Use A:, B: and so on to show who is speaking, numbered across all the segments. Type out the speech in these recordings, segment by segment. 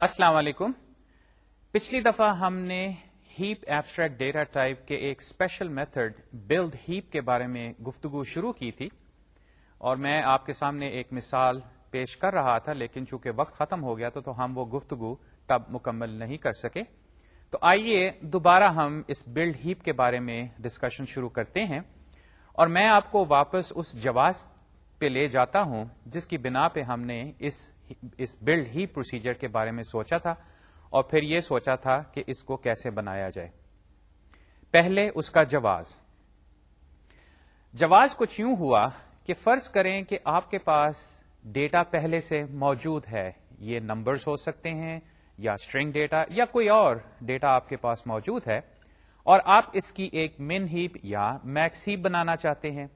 A: السلام علیکم۔ پچھلی دفعہ ہم نے ہیپ ایبسٹریکٹ ڈیٹا ٹائپ کے ایک اسپیشل میتھڈ بلڈ ہیپ کے بارے میں گفتگو شروع کی تھی۔ اور میں آپ کے سامنے ایک مثال پیش کر رہا تھا لیکن چونکہ وقت ختم ہو گیا تو, تو ہم وہ گفتگو تب مکمل نہیں کر سکے۔ تو آئیے دوبارہ ہم اس بلڈ ہیپ کے بارے میں ڈسکشن شروع کرتے ہیں۔ اور میں آپ کو واپس اس جواز پہ لے جاتا ہوں جس کی بنا پہ ہم نے اس اس بلڈ ہی پروسیجر کے بارے میں سوچا تھا اور پھر یہ سوچا تھا کہ اس کو کیسے بنایا جائے۔ پہلے اس کا جواز۔ جواز کچھ یوں ہوا کہ فرض کریں کہ آپ کے پاس ڈیٹا پہلے سے موجود ہے۔ یہ نمبرز ہو سکتے ہیں یا اسٹرنگ ڈیٹا یا کوئی اور ڈیٹا آپ کے پاس موجود ہے اور آپ اس کی ایک من ہیپ یا میکس ہیپ بنانا چاہتے ہیں۔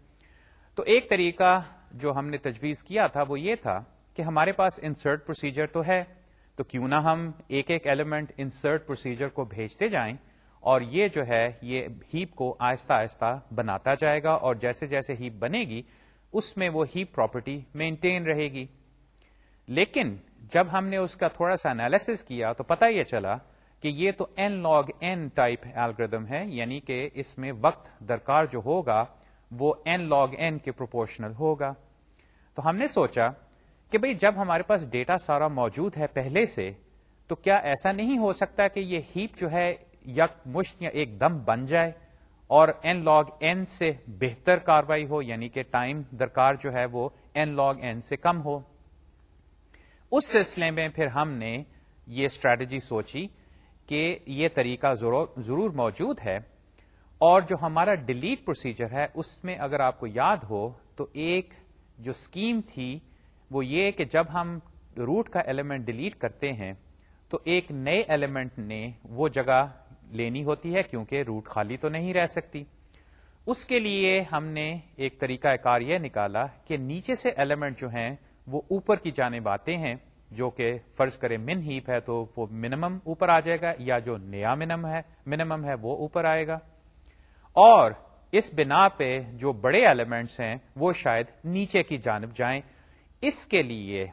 A: تو ایک طریقہ جو ہم نے تجویز کیا تھا وہ یہ تھا کہ ہمارے پاس انسرٹ پروسیجر تو ہے، تو کیوں نہ ہم ایک ایک ایلیمنٹ انسرٹ پروسیجر کو بھیجتے جائیں اور یہ جو ہے، یہ ہیپ کو آہستہ آہستہ بناتا جائے گا اور جیسے جیسے ہیپ بنے گی، اس میں وہ ہیپ پراپرٹی مینٹین رہے گی۔ لیکن جب ہم نے اس کا تھوڑا سا انالیس کیا، تو پتہ یہ چلا کہ یہ تو n log n type algorithm ہے یعنی کہ اس میں وقت، درکار جو ہوگا، وہ این لاگ این کے پروپورشنل ہوگا۔ تو ہم نے سوچا کہ بھئی جب ہمارے پاس ڈیٹا سارا موجود ہے پہلے سے، تو کیا ایسا نہیں ہو سکتا کہ یہ ہیپ جو ہے یک مشت یا ایک دم بن جائے اور این لاگ این سے بہتر کاروائی ہو یعنی کہ ٹائم درکار جو ہے وہ این لاگ این سے کم ہو؟ اس سلسلے میں پھر ہم نے یہ اسٹریٹجی سوچی کہ یہ طریقہ ضرور موجود ہے اور جو ہمارا ڈیلیٹ پروسیجر ہے، اس میں اگر آپ کو یاد ہو، تو ایک جو اسکیم تھی وہ یہ کہ جب ہم روٹ کا ایلیمنٹ ڈیلیٹ کرتے ہیں، تو ایک نئے ایلیمنٹ نے وہ جگہ لینی ہوتی ہے کیونکہ روٹ خالی تو نہیں رہ سکتی۔ اس کے لیے ہم نے ایک طریقہ کار یہ نکالا کہ نیچے سے ایلیمنٹ جو ہیں، وہ اوپر کی جانب آتے ہیں، جو کہ فرض کرے من ہیپ ہے تو وہ منیمم اوپر آ جائے گا یا جو نیا منم ہے منیمم ہے وہ اوپر آئے گا۔ اور اس بنا پہ جو بڑے ایلیمنٹس ہیں، وہ شاید نیچے کی جانب جائیں۔ اس کے لیے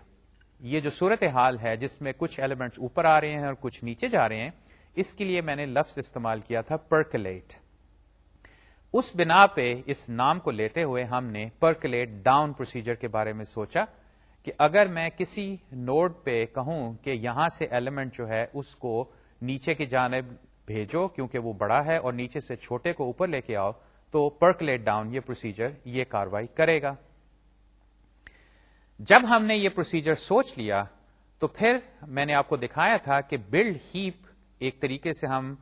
A: یہ جو صورت حال ہے جس میں کچھ ایلیمنٹس اوپر آ رہے ہیں اور کچھ نیچے جا رہے ہیں، اس کے لیے میں نے لفظ استعمال کیا تھا پرکلیٹ اس بنا پہ اس نام کو لیتے ہوئے ہم نے پرکلیٹ ڈاؤن پروسیجر کے بارے میں سوچا کہ اگر میں کسی نوڈ پہ کہوں کہ یہاں سے ایلیمنٹ جو ہے اس کو نیچے کی جانب بھیجو کیونکہ وہ بڑا ہے اور نیچے سے چھوٹے کو اوپر لے کے آؤ، تو پرکلیٹ ڈاؤن یہ پروسیجر یہ کاروائی کرے گا۔ جب ہم نے یہ پروسیجر سوچ لیا، تو پھر میں نے آپ کو دکھایا تھا کہ بلڈ ہیپ ایک طریقے سے ہم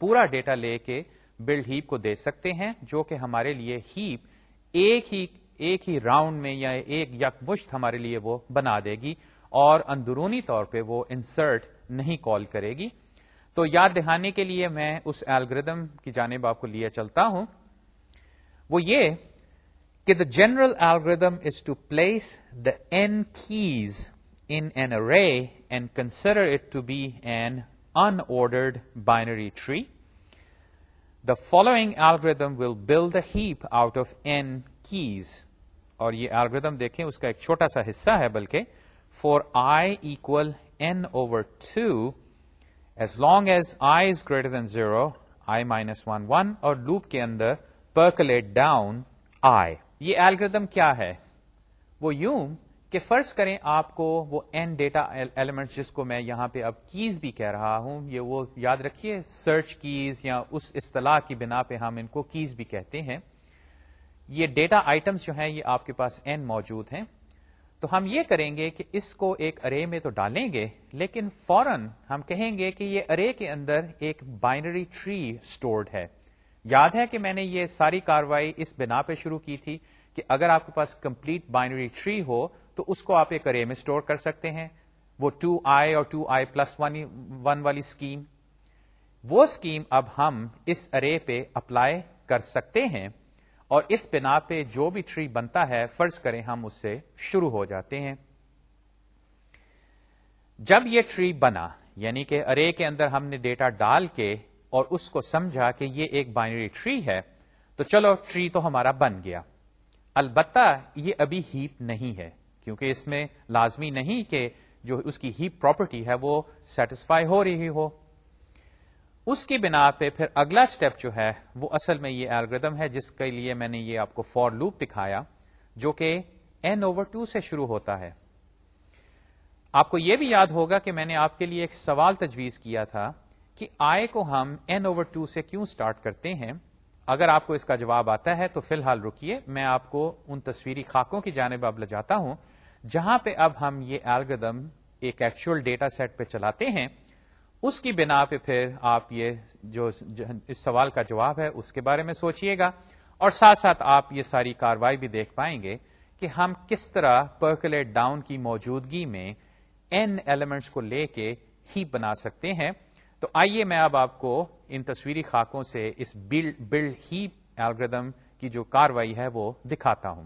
A: پورا ڈیٹا لے کے بلڈ ہیپ کو دے سکتے ہیں، جو کہ ہمارے لیے ہیپ ایک ہی ایک ہی راؤنڈ میں یا ایک یک مشت ہمارے لیے وہ بنا دے گی، اور اندرونی طور پہ وہ انسرٹ نہیں کال کرے گی۔ تو یاد دہانے کے لیے میں اس ایلگردم کی جانب آپ کو لیے چلتا ہوں۔ وہ یہ کہ the general algorithm is to place the n keys in array and consider it to be an unordered binary tree the following algorithm will build the heap out of n keys اور یہ algorithm دیکھیں، اس کا ایک چھوٹا سا حصہ ہے، بلکہ for i equal n over two as long as i is greater than zero i minus one one اور لوپ کے اندر پرکلیٹ ڈاؤن آئی یہ ایلگردم کیا ہے؟ وہ یوں کہ فرض کریں آپ کو وہ این ڈیٹا ایلیمنٹ جس کو میں یہاں پہ اب کیز بھی کہہ رہا ہوں، یہ وہ یاد رکھیے سرچ کیز یا اس اصطلاح کی بنا پہ ہم ان کو کیز بھی کہتے ہیں۔ یہ ڈیٹا آئٹمس جو ہیں، یہ آپ کے پاس این موجود ہیں۔ تو ہم یہ کریں گے کہ اس کو ایک ارے میں تو ڈالیں گے، لیکن فوراً ہم کہیں گے کہ یہ ارے کے اندر ایک بائنری ٹری اسٹورڈ ہے۔ یاد ہے کہ میں نے یہ ساری کاروائی اس بنا پہ شروع کی تھی کہ اگر آپ کے پاس کمپلیٹ بائنری ٹری ہو تو اس کو آپ ایک ارے میں اسٹور کر سکتے ہیں، وہ ٹو آئی اور ٹو آئی پلس ون والی اسکیم وہ اسکیم اب ہم اس ارے پہ اپلائی کر سکتے ہیں اور اس بنا پہ جو بھی ٹری بنتا ہے، فرض کریں ہم اس سے شروع ہو جاتے ہیں۔ جب یہ ٹری بنا یعنی کہ ارے کے اندر ہم نے ڈیٹا ڈال کے اور اس کو سمجھا کہ یہ ایک بائنری ٹری ہے، تو چلو ٹری تو ہمارا بن گیا۔ البتہ یہ ابھی ہیپ نہیں ہے، کیونکہ اس میں لازمی نہیں کہ جو اس کی ہیپ پراپرٹی ہے وہ سیٹسفائی ہو رہی ہو۔ اس کی بنا پہ پھر اگلا اسٹیپ جو ہے، وہ اصل میں یہ الگریدم ہے جس کے لیے میں نے یہ آپ کو فور لوپ دکھایا، جو کہ این اوور ٹو سے شروع ہوتا ہے۔ آپ کو یہ بھی یاد ہوگا کہ میں نے آپ کے لیے ایک سوال تجویز کیا تھا۔ کہ آئے کو ہم این اوور ٹو سے کیوں سٹارٹ کرتے ہیں؟ اگر آپ کو اس کا جواب آتا ہے تو فی الحال رکیے، میں آپ کو ان تصویری خاکوں کی جانب اب لے جاتا ہوں، جہاں پہ اب ہم یہ الگریدم ایک ایکچوئل ڈیٹا سیٹ پہ چلاتے ہیں۔ اس کی بنا پہ پھر آپ یہ جو اس سوال کا جواب ہے، اس کے بارے میں سوچئے گا۔ اور ساتھ ساتھ آپ یہ ساری کاروائی بھی دیکھ پائیں گے کہ ہم کس طرح پرکلیٹ ڈاؤن کی موجودگی میں این ایلیمنٹس کو لے کے ہی بنا سکتے ہیں۔ تو آئیے میں اب آپ کو ان تصویری خاکوں سے اس بلڈ ہی الگریدم کی جو کاروائی ہے وہ دکھاتا ہوں۔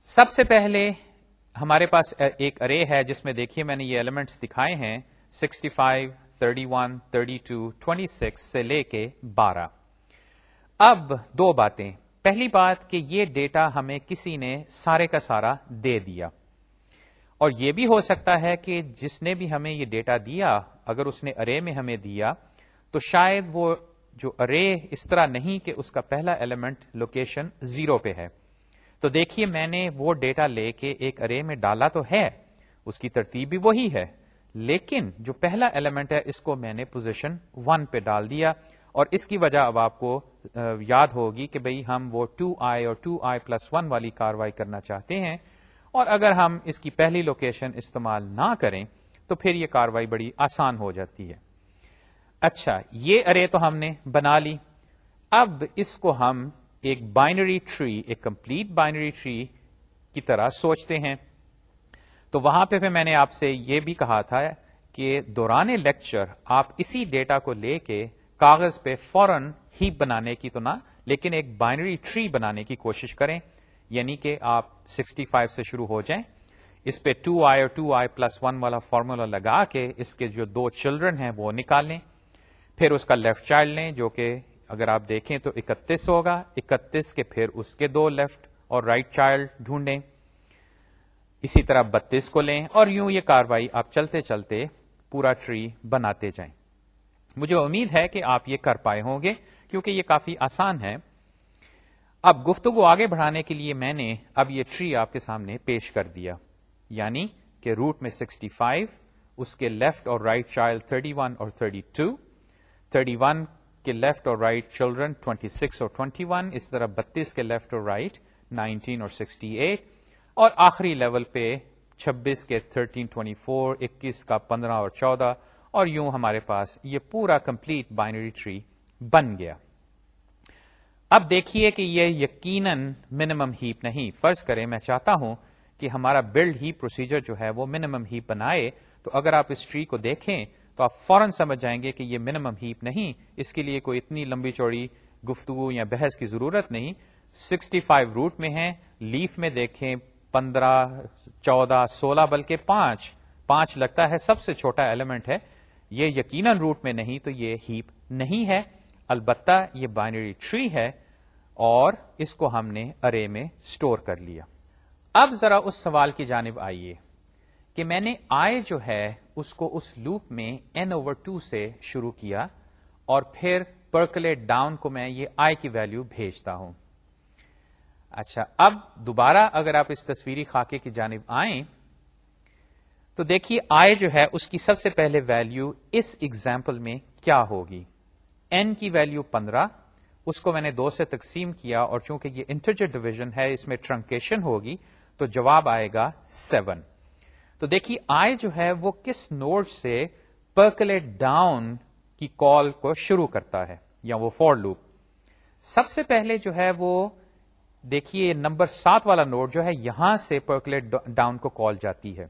A: سب سے پہلے ہمارے پاس ایک ارے ہے جس میں دیکھیے میں نے یہ ایلیمنٹس دکھائے ہیں sixty five thirty one thirty two twenty six سے لے کے بارہ۔ اب دو باتیں۔ پہلی بات کہ یہ ڈیٹا ہمیں کسی نے سارے کا سارا دے دیا۔ اور یہ بھی ہو سکتا ہے کہ جس نے بھی ہمیں یہ ڈیٹا دیا اگر اس نے ارے میں ہمیں دیا، تو شاید وہ جو ارے اس طرح نہیں کہ اس کا پہلا ایلیمنٹ لوکیشن زیرو پہ ہے۔ تو دیکھیے میں نے وہ ڈیٹا لے کے ایک ارے میں ڈالا تو ہے، اس کی ترتیب بھی وہی ہے۔ لیکن جو پہلا ایلیمنٹ ہے، اس کو میں نے پوزیشن ون پہ ڈال دیا۔ اور اس کی وجہ اب آپ کو یاد ہوگی کہ بھئی ہم وہ ٹو آئی اور ٹو آئی پلس ون والی کاروائی کرنا چاہتے ہیں۔ اور اگر ہم اس کی پہلی لوکیشن استعمال نہ کریں تو پھر یہ کاروائی بڑی آسان ہو جاتی ہے۔ اچھا یہ ارے تو ہم نے بنا لی۔ اب اس کو ہم ایک بائنری ٹری، ایک کمپلیٹ بائنری ٹری کی طرح سوچتے ہیں۔ تو وہاں پہ پھر میں نے آپ سے یہ بھی کہا تھا کہ دوران لیکچر آپ اسی ڈیٹا کو لے کے کاغذ پہ فورن ہی بنانے کی تو نہ، لیکن ایک بائنری ٹری بنانے کی کوشش کریں یعنی کہ آپ 65 سے شروع ہو جائیں۔ اس پہ 2 آئی اور 2 آئی پلس ون والا فارمولا لگا کے اس کے جو دو چلڈرن ہیں وہ نکالیں پھر اس کا لیفٹ چائلڈ لیں جو کہ اگر آپ دیکھیں تو اکتیس ہوگا۔ اکتیس کے پھر اس کے دو لیفٹ اور رائٹ right چائلڈ ڈھونڈیں۔ اسی طرح بتیس کو لیں اور یوں یہ کاروائی آپ چلتے چلتے پورا ٹری بناتے جائیں۔ مجھے امید ہے کہ آپ یہ کر پائے ہوں گے کیونکہ یہ کافی آسان ہے۔ اب گفتگو آگے بڑھانے کے لیے میں نے اب یہ ٹری آپ کے سامنے پیش کر دیا۔ یعنی کہ روٹ میں 65 اس کے لیفٹ اور رائٹ چائلڈ 31 اور 32 31 کے لیفٹ اور رائٹ چلڈرن 26 اور 21 اس طرح 32 کے لیفٹ اور رائٹ 19 اور 68 اور آخری لیول پہ چھبیس کے تھرٹین ٹوینٹی فور اکیس کا پندرہ اور چودہ، اور یوں ہمارے پاس یہ پورا کمپلیٹ بائنری ٹری بن گیا۔ اب دیکھیے کہ یہ یقیناً منیمم ہیپ نہیں۔ فرض کریں میں چاہتا ہوں کہ ہمارا بلڈ ہی پروسیجر جو ہے وہ منیمم ہیپ بنائے، تو اگر آپ اس ٹری کو دیکھیں تو آپ فوراً سمجھ جائیں گے کہ یہ منیمم ہیپ نہیں، اس کے لیے کوئی اتنی لمبی چوڑی گفتگو یا بحث کی ضرورت نہیں۔ سکسٹی فائیو روٹ میں ہے لیف میں دیکھیں پندرہ، چودہ، سولہ، بلکہ پانچ۔ پانچ لگتا ہے، سب سے چھوٹا ایلیمنٹ ہے۔ یہ یقیناً روٹ میں نہیں، تو یہ ہیپ نہیں ہے۔ البتہ یہ بائنری ٹری ہے اور اس کو ہم نے ارے میں اسٹور کر لیا۔ اب ذرا اس سوال کی جانب آئیے کہ میں نے آئے جو ہے اس کو اس لوپ میں این اوور ٹو سے شروع کیا اور پھر پرکلیٹ ڈاؤن کو میں یہ آئی کی ویلو بھیجتا ہوں۔ اچھا اب دوبارہ اگر آپ اس تصویری خاکے کی جانب آئیں، تو دیکھیے آئے جو ہے اس کی سب سے پہلے ویلو اس ایگزامپل میں کیا ہوگی۔ این کی ویلو پندرہ، اس کو میں نے دو سے تقسیم کیا اور چونکہ یہ انٹرجر ڈویژن ہے، اس میں ٹرنکیشن ہوگی تو جواب آئے گا سیون تو دیکھیے، آئے جو ہے وہ کس نوٹ سے پرکلیٹ ڈاؤن کی کال کو شروع کرتا ہے، یا وہ فور لوپ سب سے پہلے جو ہے وہ دیکھیے، نمبر سات والا نوٹ جو ہے یہاں سے پرکلیٹ ڈاؤن کو کال جاتی ہے۔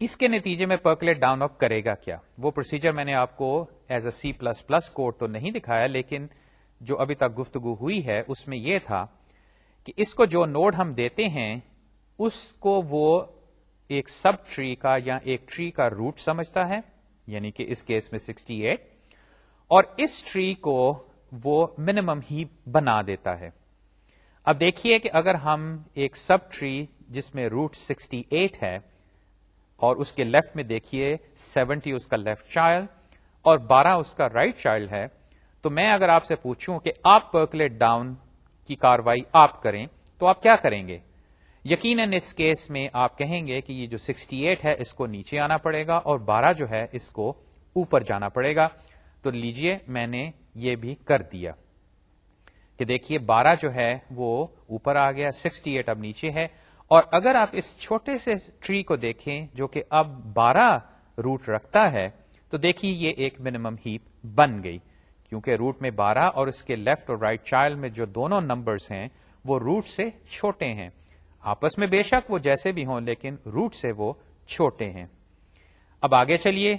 A: اس کے نتیجے میں پرکلیٹ ڈاؤن اپ کرے گا کیا؟ وہ پروسیجر میں نے آپ کو as a C plus plus code تو نہیں دکھایا، لیکن جو ابھی تک گفتگو ہوئی ہے، اس میں یہ تھا کہ اس کو جو نوڈ ہم دیتے ہیں، اس کو وہ ایک سب ٹری کا یا ایک ٹری کا روٹ سمجھتا ہے یعنی کہ اس کیس میں سکسٹی ایٹ، اور اس ٹری کو وہ منیمم ہی بنا دیتا ہے۔ اب دیکھیے کہ اگر ہم ایک سب ٹری جس میں روٹ سکسٹی ایٹ ہے، اور اس کے لیفٹ میں دیکھیے سیونٹی اس کا لیفٹ چائلڈ، اور بارہ اس کا رائٹ right چائلڈ ہے، تو میں اگر آپ سے پوچھوں کہ آپ پرکلیٹ ڈاؤن کی کاروائی آپ کریں تو آپ کیا کریں گے؟ یقیناً اس کیس میں آپ کہیں گے کہ یہ جو 68 ہے، اس کو نیچے آنا پڑے گا اور بارہ جو ہے، اس کو اوپر جانا پڑے گا۔ تو لیجیے میں نے یہ بھی کر دیا کہ دیکھیے بارہ جو ہے، وہ اوپر آ گیا 68 اب نیچے ہے۔ اور اگر آپ اس چھوٹے سے ٹری کو دیکھیں جو کہ اب بارہ روٹ رکھتا ہے، تو دیکھیے یہ ایک منیمم ہیپ بن گئی۔ کیونکہ روٹ میں بارہ اور اس کے لیفٹ اور رائٹ right چائلڈ میں جو دونوں نمبرز ہیں، وہ روٹ سے چھوٹے ہیں۔ آپس میں بے شک وہ جیسے بھی ہوں، لیکن روٹ سے وہ چھوٹے ہیں۔ اب آگے چلیے۔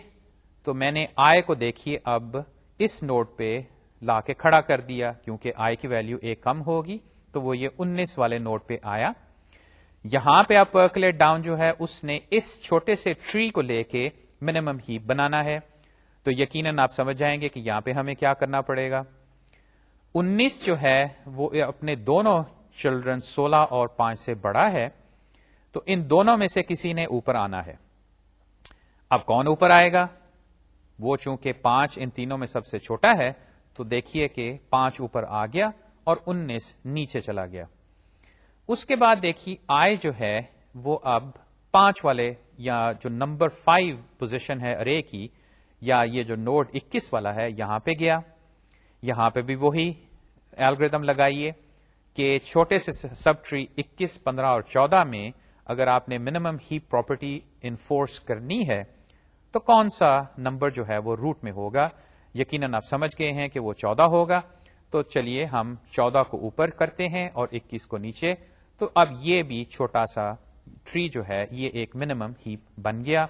A: تو میں نے آئے کو دیکھیے اب اس نوٹ پہ لا کے کھڑا کر دیا، کیونکہ آئے کی ویلو ایک کم ہوگی، تو وہ یہ انیس والے نوٹ پہ آیا۔ یہاں پہ آپ پرکلیٹ ڈاؤن جو ہے، اس نے اس چھوٹے سے ٹری کو لے کے منیمم ہی بنانا ہے۔ تو یقیناً آپ سمجھ جائیں گے کہ یہاں پہ ہمیں کیا کرنا پڑے گا۔ انیس جو ہے وہ اپنے دونوں چلڈرن سولہ اور پانچ سے بڑا ہے، تو ان دونوں میں سے کسی نے اوپر آنا ہے۔ اب کون اوپر آئے گا؟ وہ چونکہ پانچ ان تینوں میں سب سے چھوٹا ہے، تو دیکھیے کہ پانچ اوپر آ گیا اور انیس نیچے چلا گیا۔ اس کے بعد دیکھیے، آئے جو ہے وہ اب پانچ والے یا جو نمبر فائیو پوزیشن ہے ارے کی یا یہ جو نوٹ اکیس والا ہے، یہاں پہ گیا۔ یہاں پہ بھی وہی الگریدم لگائیے کہ چھوٹے سے سب ٹری اکیس، پندرہ اور چودہ میں اگر آپ نے منیمم ہی پراپرٹی انفورس کرنی ہے، تو کون سا نمبر جو ہے وہ روٹ میں ہوگا؟ یقیناً آپ سمجھ گئے ہیں کہ وہ چودہ ہوگا۔ تو چلیے، ہم چودہ کو اوپر کرتے ہیں اور اکیس کو نیچے۔ تو اب یہ بھی چھوٹا سا ٹری جو ہے، یہ ایک منیمم ہی بن گیا۔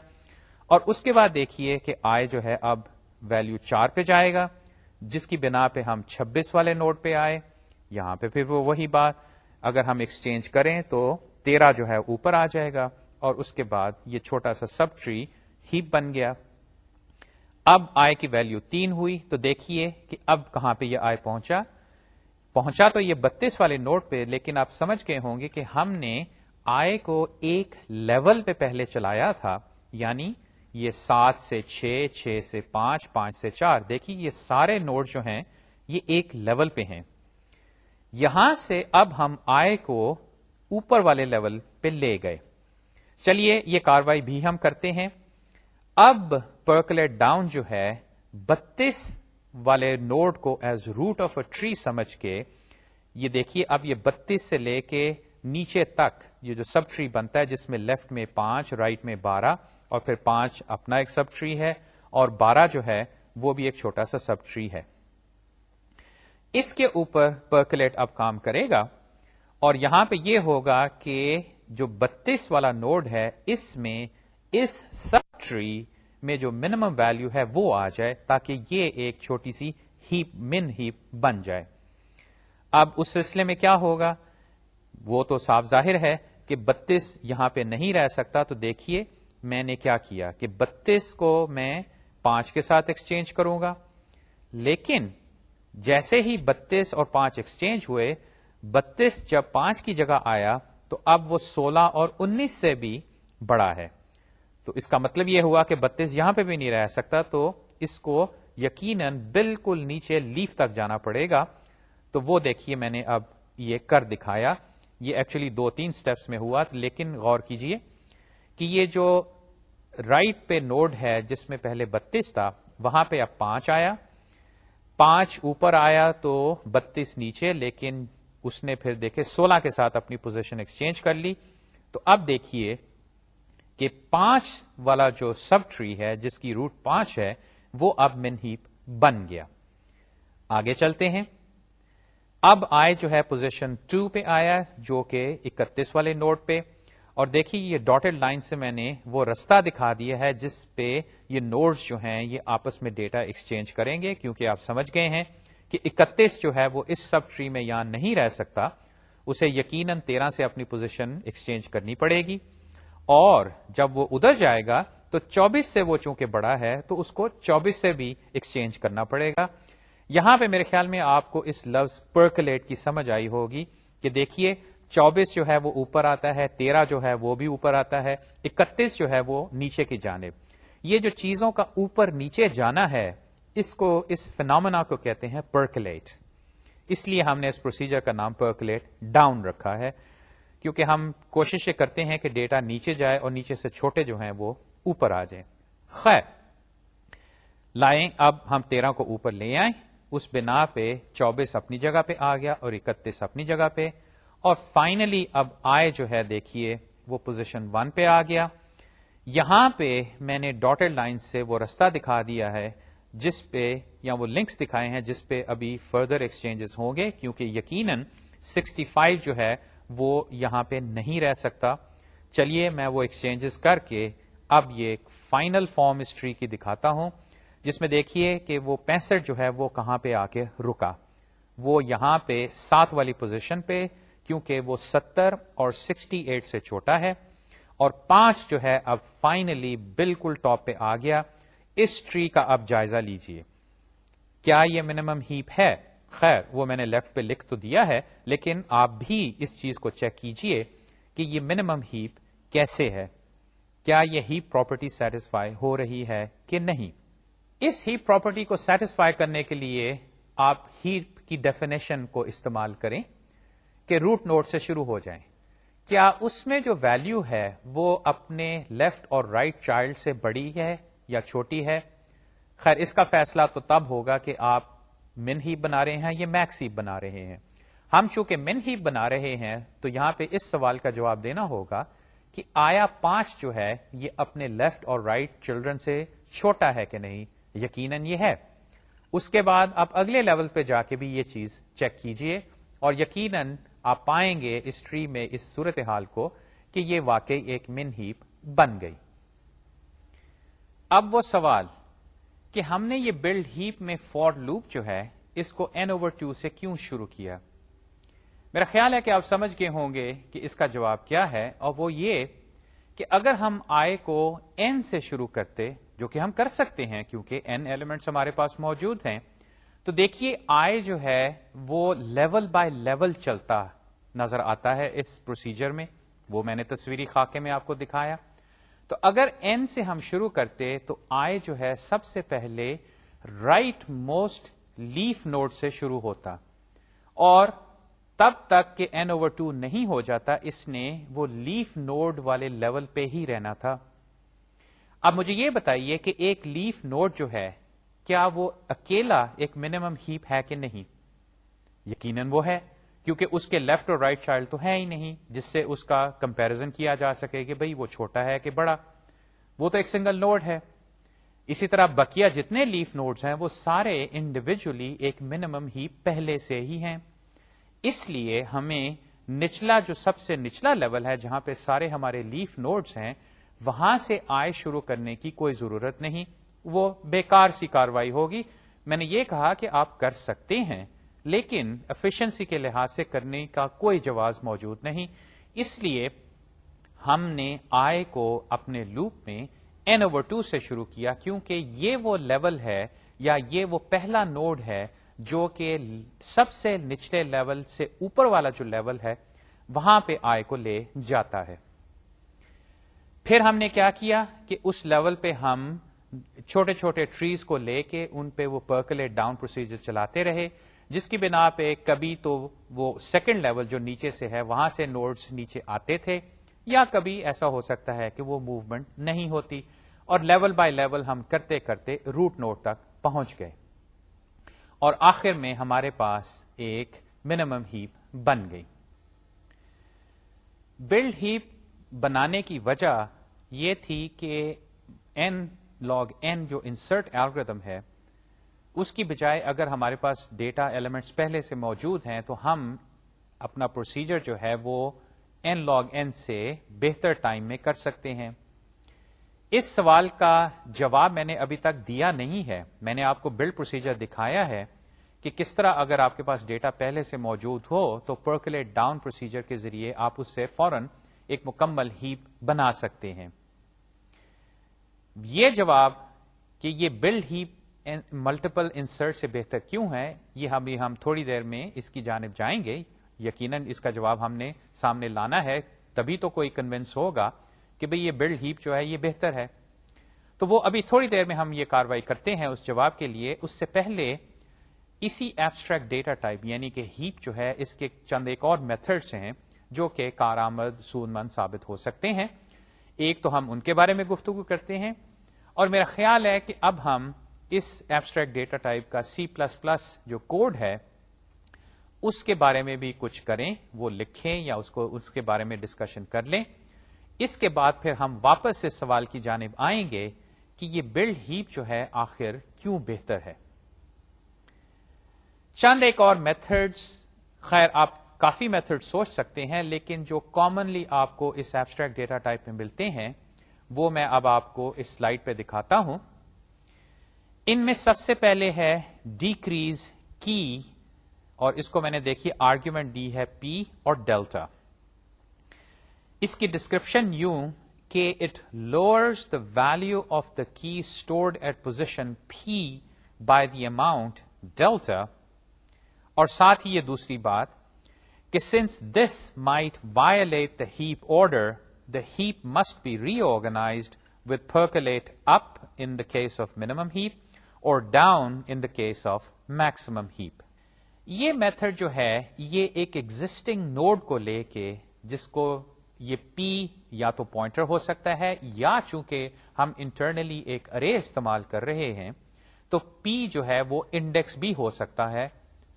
A: اور اس کے بعد دیکھیے کہ آئے جو ہے اب ویلو چار پہ جائے گا، جس کی بنا پہ ہم چھبیس والے نوٹ پہ آئے، یہاں پہ پھر وہ وہی بات۔ اگر ہم ایکسچینج کریں تو تیرہ جو ہے اوپر آ جائے گا، اور اس کے بعد یہ چھوٹا سا سب ٹری ہی بن گیا۔ اب آئے کی ویلو تین ہوئی، تو دیکھیے کہ اب کہاں پہ یہ آئے پہنچا۔ پہنچا تو یہ بتیس والے نوٹ پہ، لیکن آپ سمجھ گئے ہوں گے کہ ہم نے آئے کو ایک لیول پہ پہلے چلایا تھا یعنی یہ سات سے چھ چھ سے پانچ پانچ سے چار۔ دیکھیے، یہ سارے نوٹ جو ہیں، یہ ایک لیول پہ ہیں۔ یہاں سے اب ہم آئے کو اوپر والے لیول پہ لے گئے۔ چلیے، یہ کاروائی بھی ہم کرتے ہیں۔ اب پرکلیٹ ڈاؤن جو ہے، بتیس والے نوڈ کو as root of a tree سمجھ کے، یہ دیکھیے، اب یہ بتیس سے لے کے نیچے تک، یہ جو سب ٹری بنتا ہے، جس میں لیفٹ میں پانچ، رائٹ میں بارہ اور پھر پانچ اپنا ایک سب ٹری ہے اور بارہ جو ہے وہ بھی ایک چھوٹا سا سب ٹری ہے۔ اس کے اوپر پرکلیٹ اب کام کرے گا اور یہاں پہ یہ ہوگا کہ جو بتیس والا نوڈ ہے، اس میں اس سب ٹری میں جو منیمم ویلو ہے وہ آ جائے تاکہ یہ ایک چھوٹی سی ہیپ من ہیپ بن جائے۔ اب اس سلسلے میں کیا ہوگا؟ وہ تو صاف ظاہر ہے کہ بتیس یہاں پہ نہیں رہ سکتا، تو دیکھیے۔ میں نے کیا کیا کہ بتیس کو میں پانچ کے ساتھ ایکسچینج کروں گا۔ لیکن جیسے ہی بتیس اور پانچ ایکسچینج ہوئے، بتیس جب پانچ کی جگہ آیا تو اب وہ سولہ اور انیس سے بھی بڑا ہے۔ تو اس کا مطلب یہ ہوا کہ بتیس یہاں پہ بھی نہیں رہ سکتا، تو اس کو یقیناً بالکل نیچے لیف تک جانا پڑے گا۔ تو وہ دیکھیے میں نے اب یہ کر دکھایا۔ یہ ایکچولی دو تین سٹیپس میں ہوا، لیکن غور کیجیے۔ کہ یہ جو رائٹ پہ نوڈ ہے جس میں پہلے بتیس تھا، وہاں پہ اب پانچ آیا۔ پانچ اوپر آیا تو بتیس نیچے، لیکن اس نے پھر دیکھے سولہ کے ساتھ اپنی پوزیشن ایکسچینج کر لی۔ تو اب دیکھیے کہ پانچ والا جو سب ٹری ہے، جس کی روٹ پانچ ہے، وہ اب من ہیپ بن گیا۔ آگے چلتے ہیں۔ اب آئے جو ہے پوزیشن ٹو پہ آیا، جو کہ اکتیس والے نوٹ پہ۔ اور دیکھیے یہ ڈاٹڈ لائن سے میں نے وہ رستہ دکھا دیا ہے جس پہ یہ نوڈز جو ہیں یہ آپس میں ڈیٹا ایکسچینج کریں گے، کیونکہ آپ سمجھ گئے ہیں کہ اکتیس جو ہے وہ اس سب ٹری میں یہاں نہیں رہ سکتا۔ اسے یقیناً تیرہ سے اپنی پوزیشن ایکسچینج کرنی پڑے گی۔ اور جب وہ ادھر جائے گا تو چوبیس سے وہ چونکہ بڑا ہے تو اس کو چوبیس سے بھی ایکسچینج کرنا پڑے گا۔ یہاں پہ میرے خیال میں آپ کو اس لفظ پرکلیٹ کی سمجھ آئی ہوگی کہ دیکھیے چوبیس جو ہے وہ اوپر آتا ہے، تیرہ جو ہے وہ بھی اوپر آتا ہے، اکتیس جو ہے وہ نیچے کی جانب۔ یہ جو چیزوں کا اوپر نیچے جانا ہے، اس کو، اس فنامنا کو کہتے ہیں پرکلیٹ اس لیے ہم نے اس پروسیجر کا نام پرکلیٹ ڈاؤن رکھا ہے، کیونکہ ہم کوشش کرتے ہیں کہ ڈیٹا نیچے جائے اور نیچے سے چھوٹے جو ہیں وہ اوپر آ جائیں۔ خیر، لائیں، اب ہم تیرہ کو اوپر لے آئیں۔ اس بنا پہ چوبیس اپنی جگہ پہ آ گیا اور اکتیس اپنی جگہ پہ۔ اور فائنلی اب آئے جو ہے دیکھیے وہ پوزیشن ون پہ آ گیا۔ یہاں پہ میں نے ڈاٹڈ لائن سے وہ رستہ دکھا دیا ہے جس پہ یا وہ لنکس دکھائے ہیں جس پہ ابھی فردر ایکسچینجز ہوں گے کیونکہ یقیناً سکسٹی فائیو جو ہے وہ یہاں پہ نہیں رہ سکتا۔ چلیے میں وہ ایکسچینجز کر کے اب یہ فائنل فارم ہسٹری کی دکھاتا ہوں، جس میں دیکھیے کہ وہ پینسٹھ جو ہے وہ کہاں پہ آ کے رکا۔ وہ یہاں پہ سات والی پوزیشن پہ کیونکہ وہ ستر اور سکسٹی ایٹ سے چھوٹا ہے اور پانچ جو ہے اب فائنلی بالکل ٹاپ پہ آ گیا۔ اس ٹری کا اب جائزہ لیجیے۔ کیا یہ منیمم ہیپ ہے؟ خیر، وہ میں نے لیفٹ پہ لکھ تو دیا ہے، لیکن آپ بھی اس چیز کو چیک کیجیے کہ یہ منیمم ہیپ کیسے ہے۔ کیا یہ ہیپ پراپرٹی سیٹسفائی ہو رہی ہے کہ نہیں؟ اس ہیپ پراپرٹی کو سیٹسفائی کرنے کے لیے آپ ہیپ کی ڈیفینیشن کو استعمال کریں۔ کہ روٹ نوٹ سے شروع ہو جائیں۔ کیا اس میں جو ویلو ہے وہ اپنے لیفٹ اور رائٹ right چائلڈ سے بڑی ہے یا چھوٹی ہے؟ خیر، اس کا فیصلہ تو تب ہوگا کہ آپ من ہی بنا رہے ہیں یا میکس ہی بنا رہے ہیں۔ ہم چونکہ من ہی بنا رہے ہیں تو یہاں پہ اس سوال کا جواب دینا ہوگا کہ آیا پانچ جو ہے یہ اپنے لیفٹ اور رائٹ right چلڈرن سے چھوٹا ہے کہ نہیں؟ یقیناً یہ ہے۔ اس کے بعد آپ اگلے لیول پہ جا کے بھی یہ چیز چیک کیجیے اور یقیناً آپ پائیں گے اس ٹری میں اس صورتحال کو کہ یہ واقعی ایک من ہیپ بن گئی۔ اب وہ سوال کہ ہم نے یہ بلڈ ہیپ میں فور لوپ جو ہے، اس کو این اوور ٹو سے کیوں شروع کیا؟ میرا خیال ہے کہ آپ سمجھ گئے ہوں گے کہ اس کا جواب کیا ہے، اور وہ یہ کہ اگر ہم آئے کو این سے شروع کرتے، جو کہ ہم کر سکتے ہیں کیونکہ این ایلیمنٹس ہمارے پاس موجود ہیں تو دیکھیے آئے جو ہے وہ لیول بائی لیول چلتا نظر آتا ہے اس پروسیجر میں۔ وہ میں نے تصویری خاکے میں آپ کو دکھایا۔ تو اگر این سے ہم شروع کرتے تو آئے جو ہے سب سے پہلے رائٹ موسٹ لیف نوڈ سے شروع ہوتا۔ اور تب تک کہ این اوور ٹو نہیں ہو جاتا، اس نے وہ لیف نوڈ والے لیول پہ ہی رہنا تھا۔ اب مجھے یہ بتائیے کہ ایک لیف نوڈ جو ہے کیا وہ اکیلا ایک منیمم ہیپ ہے کہ نہیں؟ یقیناً وہ ہے، کیونکہ اس کے لیفٹ اور رائٹ چائلڈ تو ہے ہی نہیں، جس سے اس کا کمپیرزن کیا جا سکے کہ بھئی وہ چھوٹا ہے کہ بڑا۔ وہ تو ایک سنگل نوڈ ہے۔ اسی طرح بکیا جتنے لیف نوڈز ہیں، وہ سارے انڈیویجلی ایک منیمم ہی پہلے سے ہی ہیں۔ اس لیے ہمیں نچلا جو سب سے نچلا لیول ہے، جہاں پہ سارے ہمارے لیف نوڈز ہیں، وہاں سے آئے شروع کرنے کی کوئی ضرورت نہیں۔ وہ بیکار سی کاروائی ہوگی۔ میں نے یہ کہا کہ آپ کر سکتے ہیں، لیکن افیشنسی کے لحاظ سے کرنے کا کوئی جواز موجود نہیں۔ اس لیے ہم نے آئے کو اپنے لوپ میں این اوور ٹو سے شروع کیا، کیونکہ یہ وہ لیول ہے یا یہ وہ پہلا نوڈ ہے جو کہ سب سے نچلے لیول سے اوپر والا جو لیول ہے، وہاں پہ آئے کو لے جاتا ہے۔ پھر ہم نے کیا کیا کہ اس لیول پہ ہم چھوٹے چھوٹے ٹریز کو لے کے ان پہ وہ پرکلیٹ ڈاؤن پروسیجر چلاتے رہے، جس کی بنا پہ کبھی تو وہ سیکنڈ لیول جو نیچے سے ہے، وہاں سے نوڈز نیچے آتے تھے، یا کبھی ایسا ہو سکتا ہے کہ وہ موومنٹ نہیں ہوتی، اور لیول بائی لیول ہم کرتے کرتے روٹ نوڈ تک پہنچ گئے۔ اور آخر میں ہمارے پاس ایک منیمم ہیپ بن گئی۔ بلڈ ہیپ بنانے کی وجہ یہ تھی کہ این لاگ این جو انسرٹ ایلگردم ہے، اس کی بجائے اگر ہمارے پاس ڈیٹا ایلیمنٹس پہلے سے موجود ہیں تو ہم اپنا پروسیجر جو ہے وہ این لاگ این سے بہتر ٹائم میں کر سکتے ہیں۔ اس سوال کا جواب میں نے ابھی تک دیا نہیں ہے۔ میں نے آپ کو بلڈ پروسیجر دکھایا ہے کہ کس طرح اگر آپ کے پاس ڈیٹا پہلے سے موجود ہو تو پرکولیٹ ڈاؤن پروسیجر کے ذریعے آپ اس سے فوراً ایک مکمل ہیپ بنا سکتے ہیں۔ یہ جواب کہ یہ بلڈ ہیپ ملٹیپل انسرٹ سے بہتر کیوں ہے، یہ ابھی ہم تھوڑی دیر میں اس کی جانب جائیں گے۔ یقیناً اس کا جواب ہم نے سامنے لانا ہے۔ تبھی تو کوئی کنوینس ہوگا کہ بھئی یہ بلڈ ہیپ جو ہے، یہ بہتر ہے۔ تو وہ ابھی تھوڑی دیر میں ہم یہ کاروائی کرتے ہیں اس جواب کے لیے۔ اس سے پہلے اسی ایبسٹریکٹ ڈیٹا ٹائپ یعنی کہ ہیپ جو ہے، اس کے چند ایک اور میتھڈس ہیں جو کہ کارآمد سون مند ثابت ہو سکتے ہیں۔ ایک تو ہم ان کے بارے میں گفتگو کرتے ہیں اور میرا خیال ہے کہ اب ہم اس ایبسٹریکٹ ڈیٹا ٹائپ کا سی پلس پلس جو کوڈ ہے، اس کے بارے میں بھی کچھ کریں، وہ لکھیں یا اس کو، اس کے بارے میں ڈسکشن کر لیں۔ اس کے بعد پھر ہم واپس اس سوال کی جانب آئیں گے کہ یہ بلڈ ہیپ جو ہے، آخر کیوں بہتر ہے۔ چند ایک اور میتھڈس خیر، آپ کافی میتھڈ سوچ سکتے ہیں، لیکن جو کامنلی آپ کو اس ایبسٹریکٹ ڈیٹا ٹائپ میں ملتے ہیں، وہ میں اب آپ کو اس سلائڈ پہ دکھاتا ہوں۔ ان میں سب سے پہلے ہے ڈیکریز کی اور اس کو میں نے دیکھی آرگیومنٹ دی ہے پی اور ڈیلٹا اس کی ڈسکرپشن یوں کہ it lowers the value of the key stored at position p by the amount delta اور ساتھ ہی یہ دوسری بات کہ since this might violate the heap order the heap must be reorganized with percolate up in the case of minimum heap اور down in the case of maximum heap یہ method جو ہے، یہ ایک ایگزٹنگ نوڈ کو لے کے جس کو یہ پی یا تو پوائنٹر ہو سکتا ہے یا چونکہ ہم انٹرنلی ایک ارے استعمال کر رہے ہیں، تو پی جو ہے وہ انڈیکس بھی ہو سکتا ہے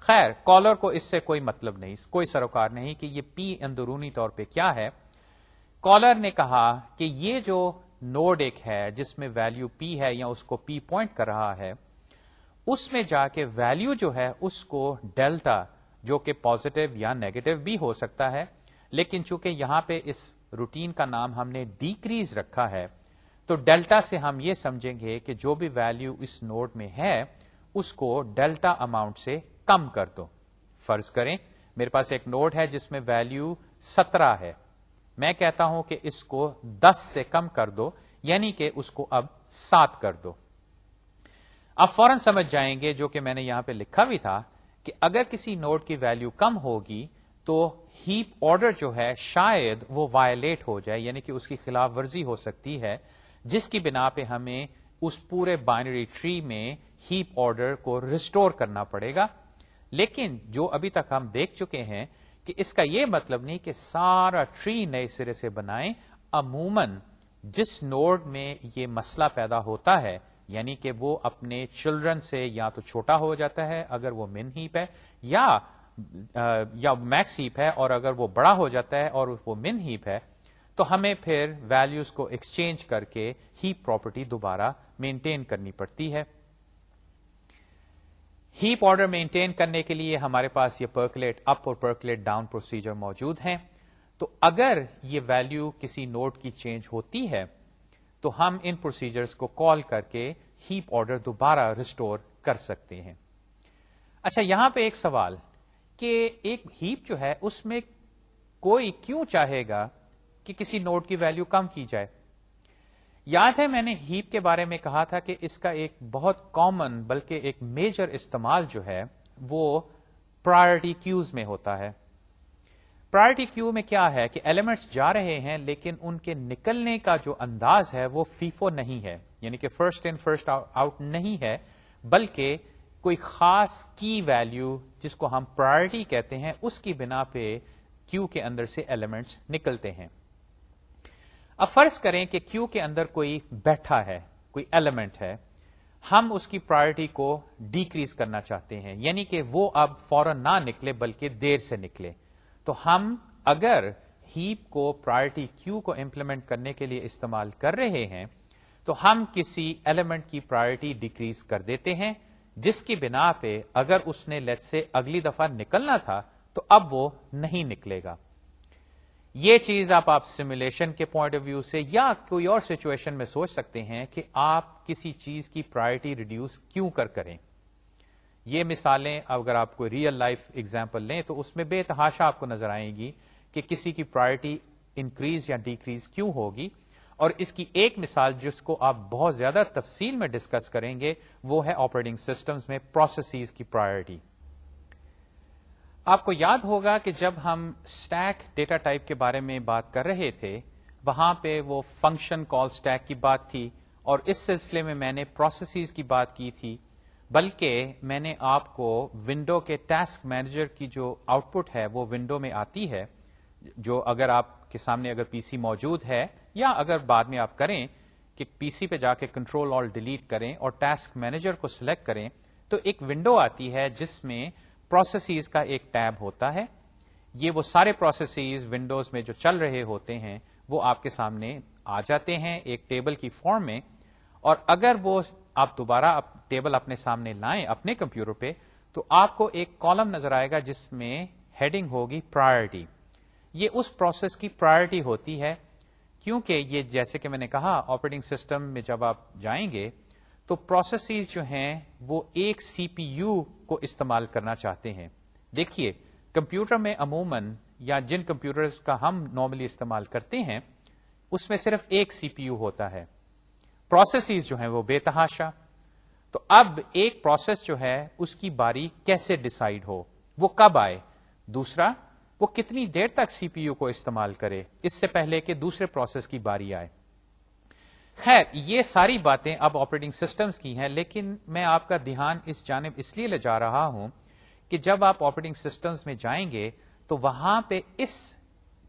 A: خیر، کالر کو اس سے کوئی مطلب نہیں، کوئی سروکار نہیں کہ یہ پی اندرونی طور پہ کیا ہے۔ کالر نے کہا کہ یہ جو نوڈ ایک ہے، جس میں ویلو پی ہے یا اس کو پی پوائنٹ کر رہا ہے، اس میں جا کے ویلو جو ہے، اس کو ڈیلٹا جو کہ پوزیٹو یا نیگیٹو بھی ہو سکتا ہے۔ لیکن چونکہ یہاں پہ اس روٹین کا نام ہم نے ڈیکریز رکھا ہے، تو ڈیلٹا سے ہم یہ سمجھیں گے کہ جو بھی ویلو اس نوٹ میں ہے، اس کو ڈیلٹا اماؤنٹ سے کم کر دو۔ فرض کریں، میرے پاس ایک نوٹ ہے جس میں ویلو سترہ ہے۔ میں کہتا ہوں کہ اس کو دس سے کم کر دو یعنی کہ اس کو اب سات کر دو۔ اب فوراً سمجھ جائیں گے، جو کہ میں نے یہاں پہ لکھا بھی تھا، کہ اگر کسی نوٹ کی ویلو کم ہوگی، تو ہیپ آرڈر جو ہے، شاید وہ وائلیٹ ہو جائے یعنی کہ اس کی خلاف ورزی ہو سکتی ہے، جس کی بنا پہ ہمیں اس پورے بائنری ٹری میں ہیپ آرڈر کو ریسٹور کرنا پڑے گا۔ لیکن جو ابھی تک ہم دیکھ چکے ہیں کہ اس کا یہ مطلب نہیں کہ سارا ٹری نئے سرے سے بنائیں، عموماً جس نوڈ میں یہ مسئلہ پیدا ہوتا ہے یعنی کہ وہ اپنے چلڈرن سے یا تو چھوٹا ہو جاتا ہے اگر وہ من ہیپ ہے، یا یا میکس ہیپ ہے اور اگر وہ بڑا ہو جاتا ہے اور وہ من ہیپ ہے، تو ہمیں پھر ویلوز کو ایکسچینج کر کے ہیپ پراپرٹی دوبارہ مینٹین کرنی پڑتی ہے۔ ہیپ آرڈر مینٹین کرنے کے لیے ہمارے پاس یہ پرکلیٹ اپ اور پرکلیٹ ڈاؤن پروسیجر موجود ہیں۔ تو اگر یہ ویلو کسی نوٹ کی چینج ہوتی ہے، تو ہم ان پروسیجرز کو کال کر کے ہیپ آرڈر دوبارہ ریسٹور کر سکتے ہیں۔ اچھا یہاں پہ ایک سوال کہ ایک ہیپ جو ہے، اس میں کوئی کیوں چاہے گا کہ کسی نوٹ کی ویلو کم کی جائے؟ یاد ہے میں نے ہیپ کے بارے میں کہا تھا کہ اس کا ایک بہت کامن بلکہ ایک میجر استعمال جو ہے وہ پرائرٹی کیوز میں ہوتا ہے۔ پرائرٹی کیو میں کیا ہے کہ ایلیمنٹس جا رہے ہیں لیکن ان کے نکلنے کا جو انداز ہے وہ فیفو نہیں ہے۔ یعنی کہ فرسٹ ان فرسٹ آؤٹ نہیں ہے، بلکہ کوئی خاص کی ویلو جس کو ہم پرائرٹی کہتے ہیں، اس کی بنا پہ کیو کے اندر سے ایلیمنٹس نکلتے ہیں۔ اب فرض کریں کہ کیو کے اندر کوئی بیٹھا ہے، کوئی ایلیمنٹ ہے، ہم اس کی پرائرٹی کو ڈیکریز کرنا چاہتے ہیں یعنی کہ وہ اب فوراً نہ نکلے بلکہ دیر سے نکلے۔ تو ہم اگر ہیپ کو پرائرٹی کیو کو امپلیمنٹ کرنے کے لیے استعمال کر رہے ہیں، تو ہم کسی ایلیمنٹ کی پرائرٹی ڈیکریز کر دیتے ہیں، جس کی بنا پہ اگر اس نے لیٹ سے اگلی دفعہ نکلنا تھا، تو اب وہ نہیں نکلے گا۔ یہ چیز آپ آپ سیمولیشن کے پوائنٹ آف ویو سے یا کوئی اور سچویشن میں سوچ سکتے ہیں کہ آپ کسی چیز کی پرائرٹی ریڈیوس کیوں کر کریں۔ یہ مثالیں اگر آپ کو ریئل لائف ایگزامپل لیں تو اس میں بے تحاشا آپ کو نظر آئے گی کہ کسی کی پرائرٹی انکریز یا ڈیکریز کیوں ہوگی۔ اور اس کی ایک مثال جس کو آپ بہت زیادہ تفصیل میں ڈسکس کریں گے وہ ہے آپریٹنگ سسٹمز میں پروسیسز کی پرائرٹی آپ کو یاد ہوگا کہ جب ہم اسٹیک ڈیٹا ٹائپ کے بارے میں بات کر رہے تھے، وہاں پہ وہ فنکشن کال اسٹیک کی بات تھی، اور اس سلسلے میں میں نے پروسیسز کی بات کی تھی، بلکہ میں نے آپ کو ونڈو کے ٹاسک مینیجر کی جو آؤٹ پٹ ہے، وہ ونڈو میں آتی ہے، جو اگر آپ کے سامنے اگر پی سی موجود ہے، یا اگر بعد میں آپ کریں کہ پی سی پہ جا کے کنٹرول آل ڈیلیٹ کریں اور ٹاسک مینیجر کو سلیکٹ کریں، تو ایک ونڈو آتی ہے جس میں پروسیسز کا ایک ٹیب ہوتا ہے۔ یہ وہ سارے پروسیسز ونڈوز میں جو چل رہے ہوتے ہیں، وہ آپ کے سامنے آ جاتے ہیں ایک ٹیبل کی فارم میں۔ اور اگر وہ آپ دوبارہ ٹیبل اپنے سامنے لائیں اپنے کمپیوٹر پہ، تو آپ کو ایک کالم نظر آئے گا جس میں ہیڈنگ ہوگی پرائرٹی یہ اس پروسیس کی پرائرٹی ہوتی ہے، کیونکہ یہ جیسے کہ میں نے کہا آپریٹنگ سسٹم میں جب آپ جائیں گے تو پروسیسز جو ہیں وہ ایک سی پی یو کو استعمال کرنا چاہتے ہیں۔ دیکھیے، کمپیوٹر میں عموماً یا جن کمپیوٹر کا ہم نارملی استعمال کرتے ہیں، اس میں صرف ایک سی پی یو ہوتا ہے۔ پروسیسز جو ہیں وہ بے تحاشا۔ تو اب ایک پروسیس جو ہے، اس کی باری کیسے ڈسائڈ ہو؟ وہ کب آئے؟ دوسرا، وہ کتنی دیر تک سی پی یو کو استعمال کرے؟ اس سے پہلے کہ دوسرے پروسیس کی باری آئے۔ خیر، یہ ساری باتیں اب آپریٹنگ سسٹمز کی ہیں، لیکن میں آپ کا دھیان اس جانب اس لیے لے جا رہا ہوں کہ جب آپ آپریٹنگ سسٹمز میں جائیں گے تو وہاں پہ اس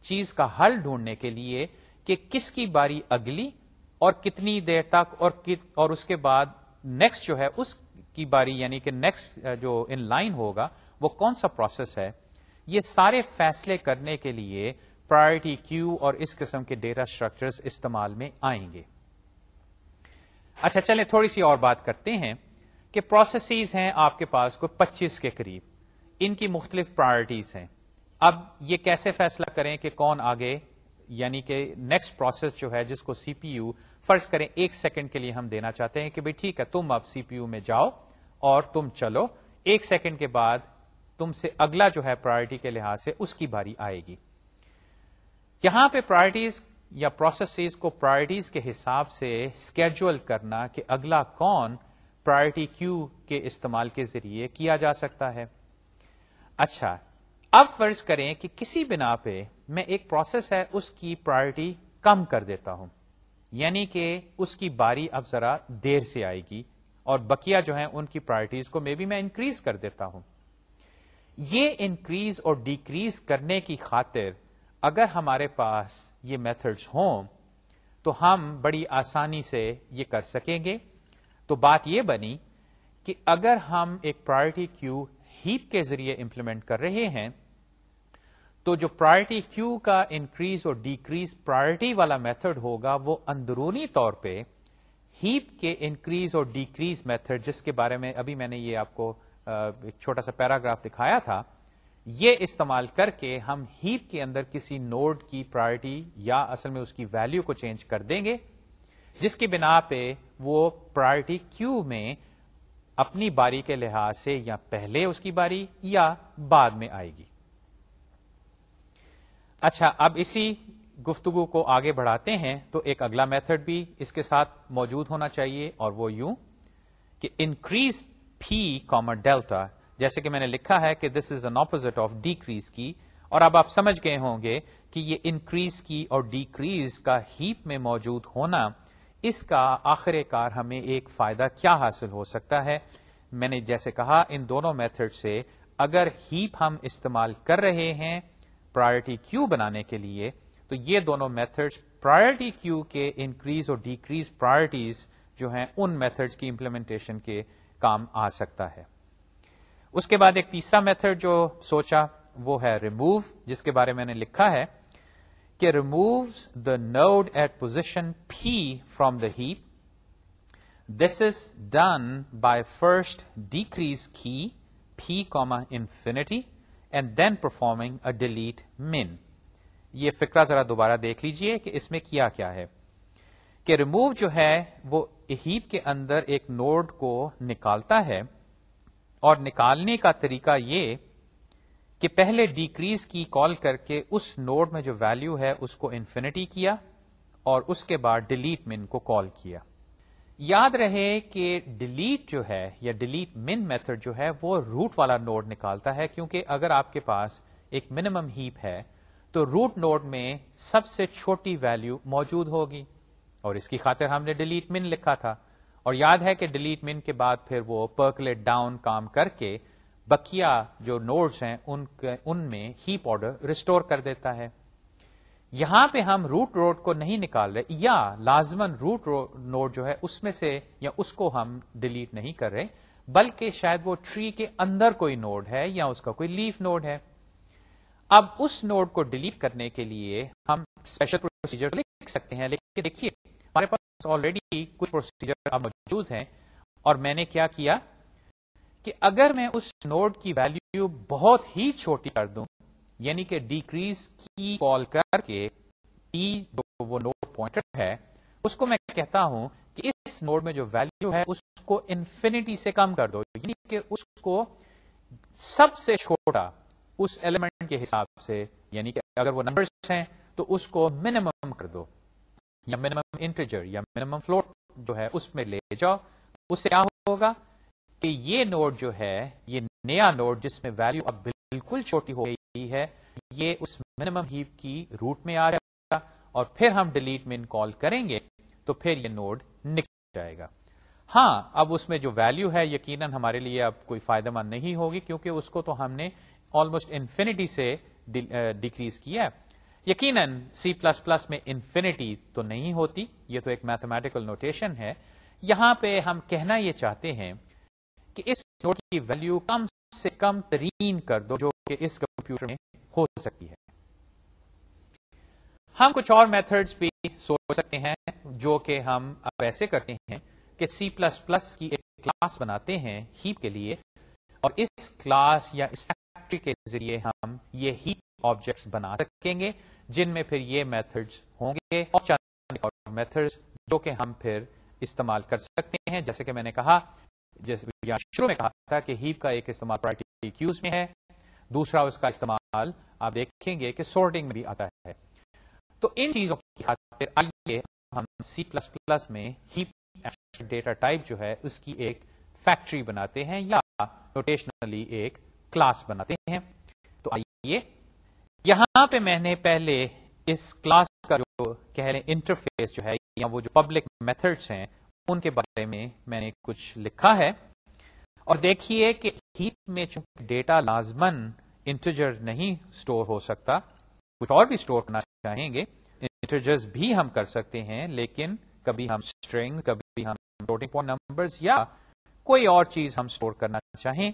A: چیز کا حل ڈھونڈنے کے لیے کہ کس کی باری اگلی اور کتنی دیر تک اور اور اس کے بعد نیکسٹ جو ہے، اس کی باری یعنی کہ نیکسٹ جو ان لائن ہوگا، وہ کون سا پروسیس ہے؟ یہ سارے فیصلے کرنے کے لیے پرائرٹی کیو اور اس قسم کے ڈیٹا اسٹرکچر استعمال میں آئیں گے۔ اچھا چلیں تھوڑی سی اور بات کرتے ہیں کہ پروسیسز ہیں آپ کے پاس کوئی پچیس کے قریب۔ ان کی مختلف پرائرٹیز ہیں۔ اب یہ کیسے فیصلہ کریں کہ کون آگے یعنی کہ نیکسٹ پروسیس جو ہے، جس کو سی پی یو فرض کریں ایک سیکنڈ کے لیے ہم دینا چاہتے ہیں کہ بھائی ٹھیک ہے، تم اب سی پی یو میں جاؤ اور تم چلو۔ ایک سیکنڈ کے بعد تم سے اگلا جو ہے پرائرٹی کے لحاظ سے اس کی باری آئے گی۔ یہاں پہ پرائرٹیز یا پروسیسز کو پرائرٹیز کے حساب سے اسکیجول کرنا کہ اگلا کون پرائرٹی کیو کے استعمال کے ذریعے کیا جا سکتا ہے۔ اچھا اب فرض کریں کہ کسی بنا پہ میں ایک پروسیس ہے، اس کی پرائرٹی کم کر دیتا ہوں۔ یعنی کہ اس کی باری اب ذرا دیر سے آئے گی اور بکیا جو ہیں، ان کی پرائرٹیز کو میں بھی میں انکریز کر دیتا ہوں۔ یہ انکریز اور ڈیکریز کرنے کی خاطر اگر ہمارے پاس یہ میتھڈز ہوں تو ہم بڑی آسانی سے یہ کر سکیں گے۔ تو بات یہ بنی کہ اگر ہم ایک پرائرٹی کیو ہیپ کے ذریعے امپلیمنٹ کر رہے ہیں، تو جو پرائرٹی کیو کا انکریز اور ڈیکریز پرائرٹی والا میتھڈ ہوگا، وہ اندرونی طور پہ ہیپ کے انکریز اور ڈیکریز میتھڈ جس کے بارے میں ابھی میں نے یہ آپ کو ایک چھوٹا سا پیراگراف دکھایا تھا یہ استعمال کر کے ہم ہیپ کے اندر کسی نوڈ کی پرائرٹی یا اصل میں اس کی ویلو کو چینج کر دیں گے، جس کی بنا پہ وہ پرائرٹی کیو میں اپنی باری کے لحاظ سے یا پہلے اس کی باری یا بعد میں آئے گی۔ اچھا اب اسی گفتگو کو آگے بڑھاتے ہیں تو ایک اگلا میتھڈ بھی اس کے ساتھ موجود ہونا چاہیے اور وہ یوں کہ انکریز پی کامر ڈیلٹا جیسے کہ میں نے لکھا ہے کہ this is an opposite of decrease key, اور اب آپ سمجھ گئے ہوں گے کہ یہ انکریز کی اور ڈیکریز کا ہیپ میں موجود ہونا، اس کا آخر کار ہمیں ایک فائدہ کیا حاصل ہو سکتا ہے؟ میں نے جیسے کہا، ان دونوں میتھڈ سے اگر ہیپ ہم استعمال کر رہے ہیں پرائرٹی کیو بنانے کے لیے، تو یہ دونوں میتھڈ پرائرٹی کیو کے انکریز اور ڈیکریز پرائرٹیز جو ہیں، ان میتھڈ کی امپلیمنٹیشن کے کام آ سکتا ہے۔ اس کے بعد ایک تیسرا میتھڈ جو سوچا وہ ہے ریموو جس کے بارے میں نے لکھا ہے کہ removes the node at position p from the heap this is done by first decrease key p comma infinity and then performing a delete min یہ فکرہ ذرا دوبارہ دیکھ لیجیے کہ اس میں کیا کیا ہے۔ کہ ریموو جو ہے وہ ہیپ کے اندر ایک نوڈ کو نکالتا ہے۔ اور نکالنے کا طریقہ یہ کہ پہلے ڈیکریز کی کال کر کے اس نوڈ میں جو ویلو ہے اس کو انفینٹی کیا اور اس کے بعد ڈیلیٹ من کو کال کیا۔ یاد رہے کہ ڈیلیٹ جو ہے یا ڈیلیٹ من میتھڈ جو ہے وہ روٹ والا نوڈ نکالتا ہے کیونکہ اگر آپ کے پاس ایک منیمم ہیپ ہے تو روٹ نوڈ میں سب سے چھوٹی ویلو موجود ہوگی اور اس کی خاطر ہم نے ڈیلیٹ من لکھا تھا۔ اور یاد ہے کہ ڈیلیٹ من کے بعد پھر وہ پرکلیٹ ڈاؤن کام کر کے بکیا جو نوڈز ہیں ان ان میں ہیپ آرڈر ریسٹور کر دیتا ہے۔ یہاں پہ ہم روٹ روڈ کو نہیں نکال رہے، یا لازمن روٹ نوڈ جو ہے اس میں سے یا اس کو ہم ڈیلیٹ نہیں کر رہے، بلکہ شاید وہ ٹری کے اندر کوئی نوڈ ہے یا اس کا کوئی لیف نوڈ ہے۔ اب اس نوڈ کو ڈیلیٹ کرنے کے لیے ہم اسپیشل پروسیجر لکھ سکتے ہیں، لیکن دیکھیے ہمارے پاس آلریڈی کچھ پروسیجر موجود ہیں اور میں نے کیا کیا کہ اگر میں اس نوڈ کی ویلو بہت ہی چھوٹی کر دوں یعنی کہ ڈیکریز کی کال کر کے جو وہ نوڈ پوائنٹر ہے، اس کو میں کہتا ہوں کہ اس نوڈ میں جو ویلو ہے، اس کو انفینٹی سے کم کر دو یعنی کہ اس کو سب سے چھوٹا اس ایلیمنٹ کے حساب سے یعنی کہ اگر وہ نمبرس ہیں تو اس کو منیمم کر دو۔ یا منیمم انٹیجر یا منیمم فلوٹ جو ہے اس میں لے جاؤ، اس سے کیا ہوگا کہ یہ نوڈ جو ہے، یہ نیا نوڈ جس میں ویلو اب بالکل چھوٹی ہو گئی ہے، یہ اس منیمم ہیپ کی روٹ میں آ جائے گا اور پھر ہم ڈیلیٹ میں کال کریں گے تو پھر یہ نوڈ نکل جائے گا۔ ہاں اب اس میں جو ویلو ہے، یقیناً ہمارے لیے اب کوئی فائدہ مند نہیں ہوگی کیونکہ اس کو تو ہم نے آلموسٹ انفینٹی سے ڈیکریز کیا ہے۔ یقیناً سی پلس پلس میں انفینٹی تو نہیں ہوتی، یہ تو ایک میتھمیٹیکل نوٹیشن ہے۔ یہاں پہ ہم کہنا یہ چاہتے ہیں کہ اس نوٹ کی ویلو کم سے کم ترین کر دو، جو کہ اس کمپیوٹر میں ہو سکتی ہے۔ ہم کچھ اور میتھڈز بھی سوچ سکتے ہیں، جو کہ ہم اب ایسے کرتے ہیں کہ سی پلس پلس کی ایک کلاس بناتے ہیں ہیپ کے لیے۔ اور اس کلاس یا اس فیکٹری کے ذریعے ہم یہ ہیپ آبجیکٹس بنا سکیں گے، جن میں پھر یہ میتھڈز ہوں گے اور میتھڈز جو کہ ہم پھر استعمال کر سکتے ہیں۔ جیسے کہ میں نے کہا، جیسے شروع میں کہا تھا کہ ہیپ کا ایک استعمال پرائرٹی کیوز میں ہے، دوسرا اس کا استعمال آپ دیکھیں گے کہ سورٹنگ میں بھی آتا ہے۔ تو ان چیزوں کی خاطر آئیے ہم سی پلس پلس میں ہیپ ڈیٹا ٹائپ جو ہے، اس کی ایک فیکٹری بناتے ہیں یا نوٹیشنلی ایک کلاس بناتے ہیں۔ تو آئیے یہاں پہ میں نے پہلے اس کلاس کا جو کہہ رہے انٹرفیس جو ہے یا وہ جو پبلک میتھڈس ہیں، ان کے بارے میں میں نے کچھ لکھا ہے۔ اور دیکھیے کہ ہیپ میں چونکہ ڈیٹا لازمن انٹرجر نہیں سٹور ہو سکتا، کچھ اور بھی سٹور کرنا چاہیں گے انٹرجرز بھی ہم کر سکتے ہیں، لیکن کبھی ہم اسٹرنگ کبھی ہم فلوٹنگ پوائنٹ نمبرز یا کوئی اور چیز ہم سٹور کرنا چاہیں۔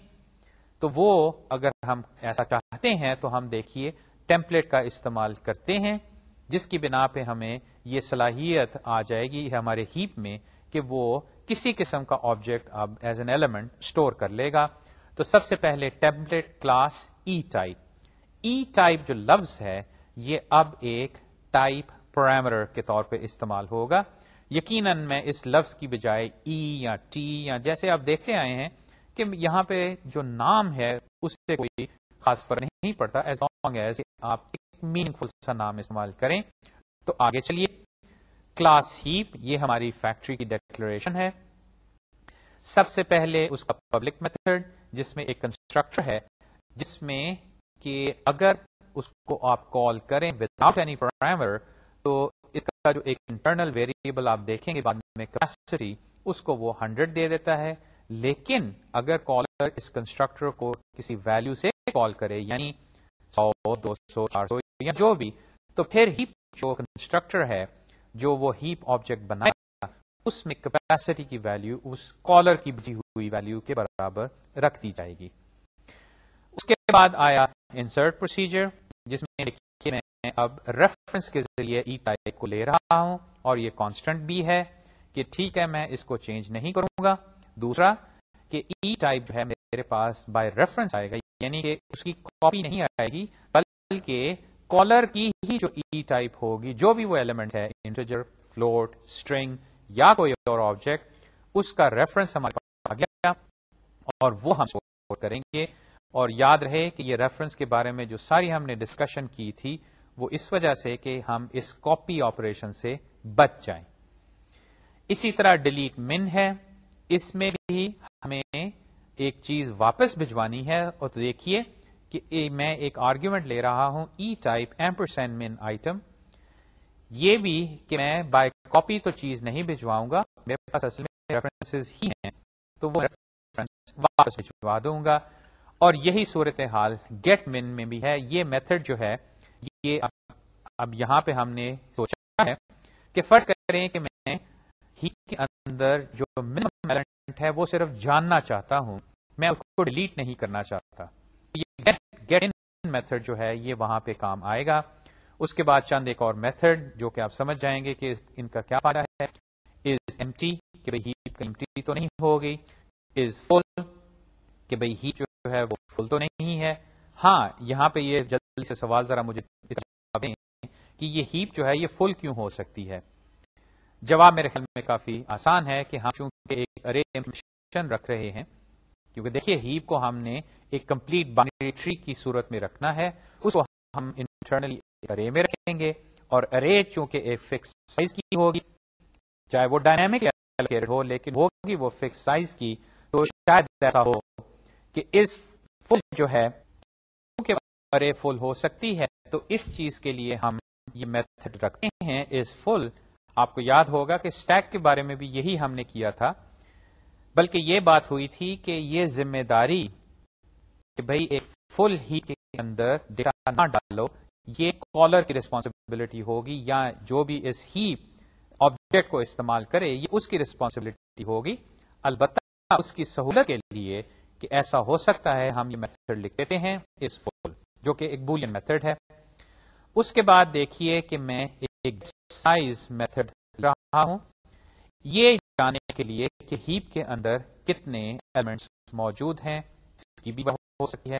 A: تو وہ اگر ہم ایسا چاہتے ہیں تو ہم دیکھیے ٹیمپلیٹ کا استعمال کرتے ہیں، جس کی بنا پہ ہمیں یہ صلاحیت آ جائے گی ہمارے ہیپ میں کہ وہ کسی قسم کا آبجیکٹ اب ایز این ایلیمنٹ اسٹور کر لے گا۔ تو سب سے پہلے template class E type E type جو لفظ ہے، یہ اب ایک ٹائپ پرائمر کے طور پہ استعمال ہوگا۔ یقیناً میں اس لفظ کی بجائے ای یا ٹی یا جیسے آپ دیکھتے آئے ہیں کہ یہاں پہ جو نام ہے، اس سے کوئی خاص فرق نہیں پڑتا۔ ایز ایز آپ ایک میننگ فل سا نام استعمال کریں۔ تو آگے چلیے۔ کلاس ہیپ یہ ہماری فیکٹری کی ڈیکلریشن ہے۔ سب سے پہلے اس کا پبلک میتھڈ جس میں ایک کنسٹرکٹر ہے، جس میں کہ اگر اس کو آپ کال کریں وداؤٹ اینی پرائمر تو اس کا جو ایک انٹرنل ویریبل آپ دیکھیں گے بعد میں کیپیسٹی اس کو وہ ہنڈریڈ دے دیتا ہے۔ لیکن اگر کالر اس کنسٹرکٹر کو کسی ویلو سے کال کرے یعنی سو، دو سو، چار سو یا جو بھی، تو پھر ہی جو کنسٹرکٹر ہے، جو وہ ہیپ آبجیکٹ بنائے گا اس میں کیپیسٹی کی ویلو اس کالر کی بجی ہوئی ویلو کے برابر رکھ دی جائے گی۔ اس کے بعد آیا انسرٹ پروسیجر، جس میں میں اب ریفرنس کے ذریعے ای ٹائپ کو لے رہا ہوں، اور یہ کانسٹنٹ بھی ہے کہ ٹھیک ہے، میں اس کو چینج نہیں کروں گا۔ دوسرا، کہ ای ٹائپ جو ہے، میرے پاس بائی ریفرنس آئے گا یعنی کہ اس کی کاپی نہیں آئے گی، بلکہ کالر کی ہی جو e ای ٹائپ ہوگی، جو بھی وہ ایلیمنٹ ہے انٹرجر فلوٹ اسٹرنگ یا کوئی اور آبجیکٹ اس کا ریفرنس ہمارے پاس آ گیا اور وہ ہم کریں گے۔ اور یاد رہے کہ یہ ریفرنس کے بارے میں جو ساری ہم نے ڈسکشن کی تھی، وہ اس وجہ سے کہ ہم اس کاپی آپریشن سے بچ جائیں۔ اسی طرح ڈیلیٹ من ہے۔ اس میں بھی ہمیں ایک چیز واپس بھجوانی ہے اور تو دیکھیے کہ میں ایک آرگیومنٹ لے رہا ہوں E type ampersand min item یہ بھی کہ میں بائی کاپی تو چیز نہیں بھجواؤں گا، میرے پاس اصل میں ریفرنسز ہی ہیں، تو وہ ریفرنس واپس بھجوا دوں گا۔ اور یہی صورت حال گیٹ من میں بھی ہے۔ یہ میتھڈ جو ہے، یہ اب یہاں پہ ہم نے سوچا ہے کہ فرق کریں کہ میں ہی کے اندر جو منیمم ایلیمنٹ ہے وہ صرف جاننا چاہتا ہوں۔ میں اس کو ڈیلیٹ نہیں کرنا چاہتا۔ یہ گیٹ ان میتھڈ جو ہے، یہ وہاں پہ کام آئے گا۔ اس کے بعد چند ایک اور میتھڈ جو کہ آپ سمجھ جائیں گے کہ ان کا کیا فائدہ ہے۔ از ایم ٹی کہ بھائی ہیپ ایم تو نہیں ہوگی از فل کہ بھائی ہیپ جو ہے وہ فل تو نہیں ہے۔ ہاں یہاں پہ یہ جلدی سے سوال ذرا مجھے دیں کہ یہ ہیپ جو ہے، یہ فل کیوں ہو سکتی ہے؟ جواب میرے خیال میں کافی آسان ہے کہ ہم چونکہ ایک ارے رکھ رہے ہیں کیونکہ دیکھیے ہیپ کو ہم نے ایک کمپلیٹ بائنری ٹری کی صورت میں رکھنا ہے، اس کو ہم انٹرنلی ارے میں رکھیں گے اور ارے چونکہ ایک فکس سائز کی ہوگی، چاہے وہ ڈائنامک ہو، لیکن ہوگی وہ فکس سائز کی، تو شاید ایسا ہو کہ اس فل جو ہے ارے فل ہو سکتی ہے، تو اس چیز کے لیے ہم یہ میتھڈ رکھتے ہیں، اس فل آپ کو یاد ہوگا کہ اسٹیک کے بارے میں بھی یہی ہم نے کیا تھا۔ بلکہ یہ بات ہوئی تھی کہ یہ ذمہ داری کہ بھائی ایک فل ہی کے اندر ڈیٹا نہ ڈالو، یہ کالر کی ریسپانسبلٹی ہوگی یا جو بھی اس ہی آبجیکٹ کو استعمال کرے، یہ اس کی ریسپانسبلٹی ہوگی۔ البتہ اس کی سہولت کے لیے کہ ایسا ہو سکتا ہے، ہم یہ میتھڈ لکھ دیتے ہیں، اس فل جو کہ ایک بولین میتھڈ ہے۔ اس کے بعد دیکھیے کہ میں ایک سائز میتھڈ رہا ہوں۔ یہ جانے کے لیے کہ ہیپ کے اندر کتنے ایلیمنٹس موجود ہیں، اس کی بھی ہو سکتی ہے۔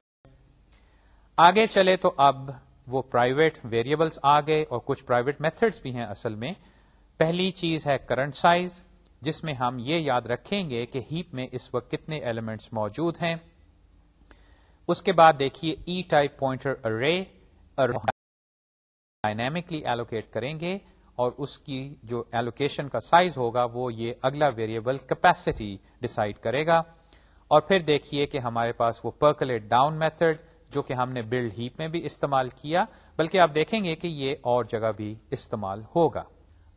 A: آگے چلے تو اب وہ پرائیویٹ ویریبلس آ گئے اور کچھ پرائیویٹ میتھڈس بھی ہیں اصل میں۔ پہلی چیز ہے کرنٹ سائز جس میں ہم یہ یاد رکھیں گے کہ ہیپ میں اس وقت کتنے ایلیمنٹس موجود ہیں۔ اس کے بعد دیکھیے E type pointer array dynamically allocate کریں گے۔ اور اس کی جو ایلوکیشن کا سائز ہوگا وہ یہ اگلا ویریبل کیپیسٹی ڈسائڈ کرے گا۔ اور پھر دیکھیے کہ ہمارے پاس وہ پرکلیٹ ڈاؤن میتھڈ جو کہ ہم نے بلڈ ہیپ میں بھی استعمال کیا، بلکہ آپ دیکھیں گے کہ یہ اور جگہ بھی استعمال ہوگا۔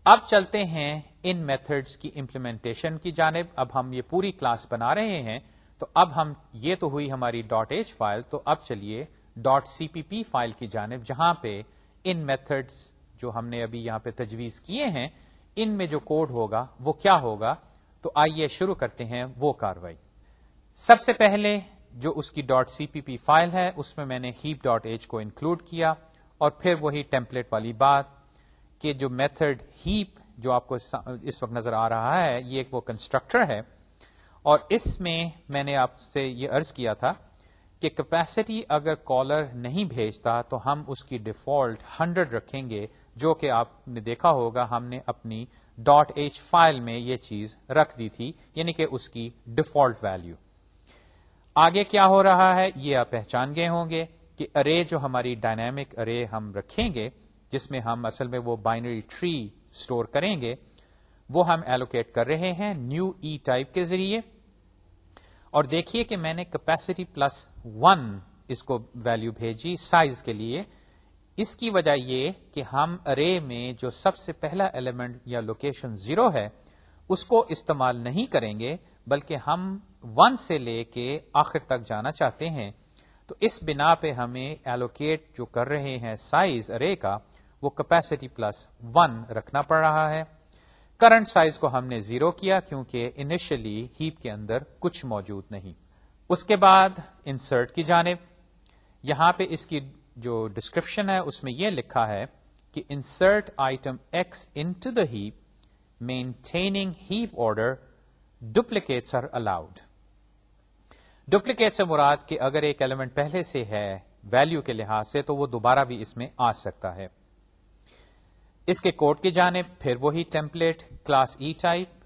A: اب چلتے ہیں ان میتھڈس کی امپلیمنٹیشن کی جانب۔ اب ہم یہ پوری کلاس بنا رہے ہیں۔ تو اب ہم، یہ تو ہوئی ہماری. ڈاٹ ایچ فائل تو اب چلیے. ڈاٹ سی پی پی فائل کی جانب، جہاں پہ ان میتھڈس جو ہم نے ابھی یہاں پہ تجویز کیے ہیں، ان میں جو کوڈ ہوگا، وہ کیا ہوگا؟ تو آئیے شروع کرتے ہیں وہ کاروائی۔ سب سے پہلے جو اس کی. ڈاٹ سی پی پی فائل ہے، اس میں میں نے ہیپ ڈاٹ ایچ کو انکلوڈ کیا اور پھر وہی ٹیمپلیٹ والی بات کہ جو میتھڈ ہیپ جو آپ کو اس وقت نظر آ رہا ہے، یہ ایک وہ کنسٹرکٹر ہے۔ اور اس میں میں نے آپ سے یہ ارض کیا تھا کہ کیپیسٹی اگر کالر نہیں بھیجتا، تو ہم اس کی ڈیفالٹ ہنڈریڈ رکھیں گے جو کہ آپ نے دیکھا ہوگا، ہم نے اپنی ڈاٹ ایچ فائل میں یہ چیز رکھ دی تھی یعنی کہ اس کی ڈیفالٹ ویلو آگے کیا ہو رہا ہے؟ یہ آپ پہچان گئے ہوں گے کہ ارے جو ہماری ڈائنامک ارے ہم رکھیں گے، جس میں ہم اصل میں وہ بائنری ٹری اسٹور کریں گے، وہ ہم ایلوکیٹ کر رہے ہیں نیو ای ٹائپ کے ذریعے۔ اور دیکھیے کہ میں نے کیپیسٹی پلس ون اس کو ویلو بھیجی سائز کے لیے۔ اس کی وجہ یہ کہ ہم ارے میں جو سب سے پہلا ایلیمنٹ یا لوکیشن زیرو ہے، اس کو استعمال نہیں کریں گے، بلکہ ہم ون سے لے کے آخر تک جانا چاہتے ہیں۔ تو اس بنا پہ ہمیں ایلوکیٹ جو کر رہے ہیں سائز ارے کا، وہ کیپیسٹی پلس ون رکھنا پڑ رہا ہے۔ کرنٹ سائز کو ہم نے زیرو کیا کیونکہ انیشلی ہیپ کے اندر کچھ موجود نہیں۔ اس کے بعد انسرٹ کی جانب، یہاں پہ اس کی جو ڈسکرپشن ہے، اس میں یہ لکھا ہے کہ insert item x into the heap maintaining heap order duplicates are allowed duplicate سے مراد کہ اگر ایک ایلیمنٹ پہلے سے ہے ویلو کے لحاظ سے، تو وہ دوبارہ بھی اس میں آ سکتا ہے۔ اس کے کوڈ کی جانب پھر وہی ٹیمپلیٹ کلاس ای ٹائپ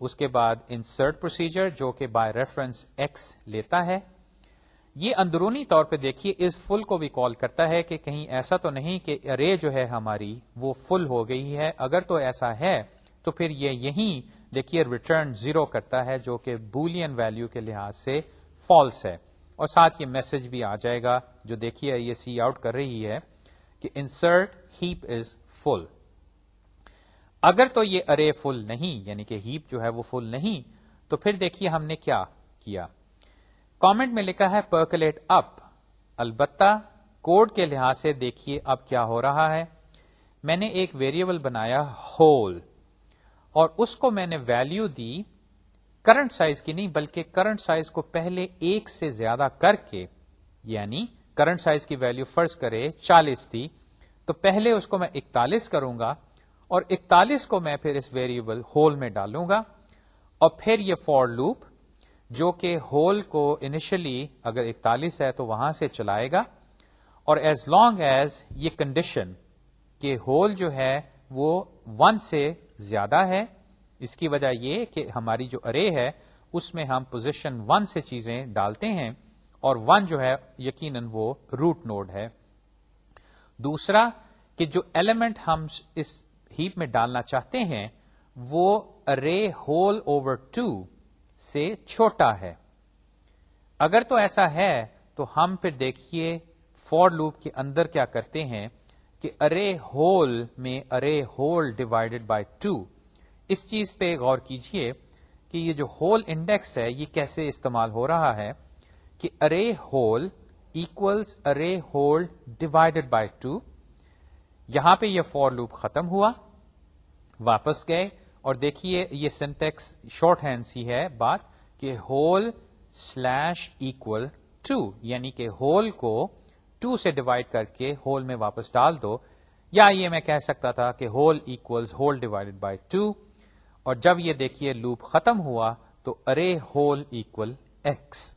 A: اس کے بعد انسرٹ پروسیجر جو کہ بائی ریفرنس ایکس لیتا ہے۔ یہ اندرونی طور پہ دیکھیے، اس فل کو بھی کال کرتا ہے کہ کہیں ایسا تو نہیں کہ ارے جو ہے ہماری، وہ فل ہو گئی ہے، اگر تو ایسا ہے تو پھر یہ یہیں دیکھیے ریٹرن زیرو کرتا ہے جو کہ بولین ویلو کے لحاظ سے فالس ہے۔ اور ساتھ یہ میسج بھی آ جائے گا جو دیکھیے یہ سی آؤٹ کر رہی ہے کہ انسرٹ ہیپ از فل اگر تو یہ ارے فل نہیں یعنی کہ ہیپ جو ہے وہ فل نہیں، تو پھر دیکھیے ہم نے کیا کیا۔ کامنٹ میں لکھا ہے پرکلیٹ اپ البتہ کوڈ کے لحاظ سے دیکھیے اب کیا ہو رہا ہے۔ میں نے ایک ویریبل بنایا ہول اور اس کو میں نے ویلو دی کرنٹ سائز کی نہیں بلکہ کرنٹ سائز کو پہلے ایک سے زیادہ کر کے یعنی کرنٹ سائز کی ویلو فرض کرے چالیس تھی، تو پہلے اس کو میں اکتالیس کروں گا اور اکتالیس کو میں پھر اس ویریبل ہول میں ڈالوں گا اور پھر یہ فور لوپ جو کہ ہول کو انیشلی اگر اکتالیس ہے تو وہاں سے چلائے گا اور ایز لانگ ایز یہ کنڈیشن کہ ہول جو ہے وہ ون سے زیادہ ہے، اس کی وجہ یہ کہ ہماری جو ارے ہے، اس میں ہم پوزیشن ون سے چیزیں ڈالتے ہیں اور ون جو ہے یقیناً وہ روٹ نوڈ ہے۔ دوسرا کہ جو ایلیمنٹ ہم اس ہیپ میں ڈالنا چاہتے ہیں، وہ ارے ہول اوور ٹو سے چھوٹا ہے۔ اگر تو ایسا ہے، تو ہم پھر دیکھیے فور لوپ کے اندر کیا کرتے ہیں کہ ارے ہول میں array hole divided by two اس چیز پہ غور کیجیے کہ یہ جو ہول انڈیکس ہے، یہ کیسے استعمال ہو رہا ہے کہ array hole equals array hole divided by two یہاں پہ یہ فور لوپ ختم ہوا، واپس گئے۔ اور دیکھیے یہ سینٹیکس شارٹ ہینڈ سی ہے بات کہ ہول سلیش اکول ٹو یعنی کہ ہول کو ٹو سے ڈیوائڈ کر کے ہول میں واپس ڈال دو۔ یا یہ میں کہہ سکتا تھا کہ hole equals hole divided by two اور جب یہ دیکھیے لوپ ختم ہوا تو ارے ہول ایکول ایکس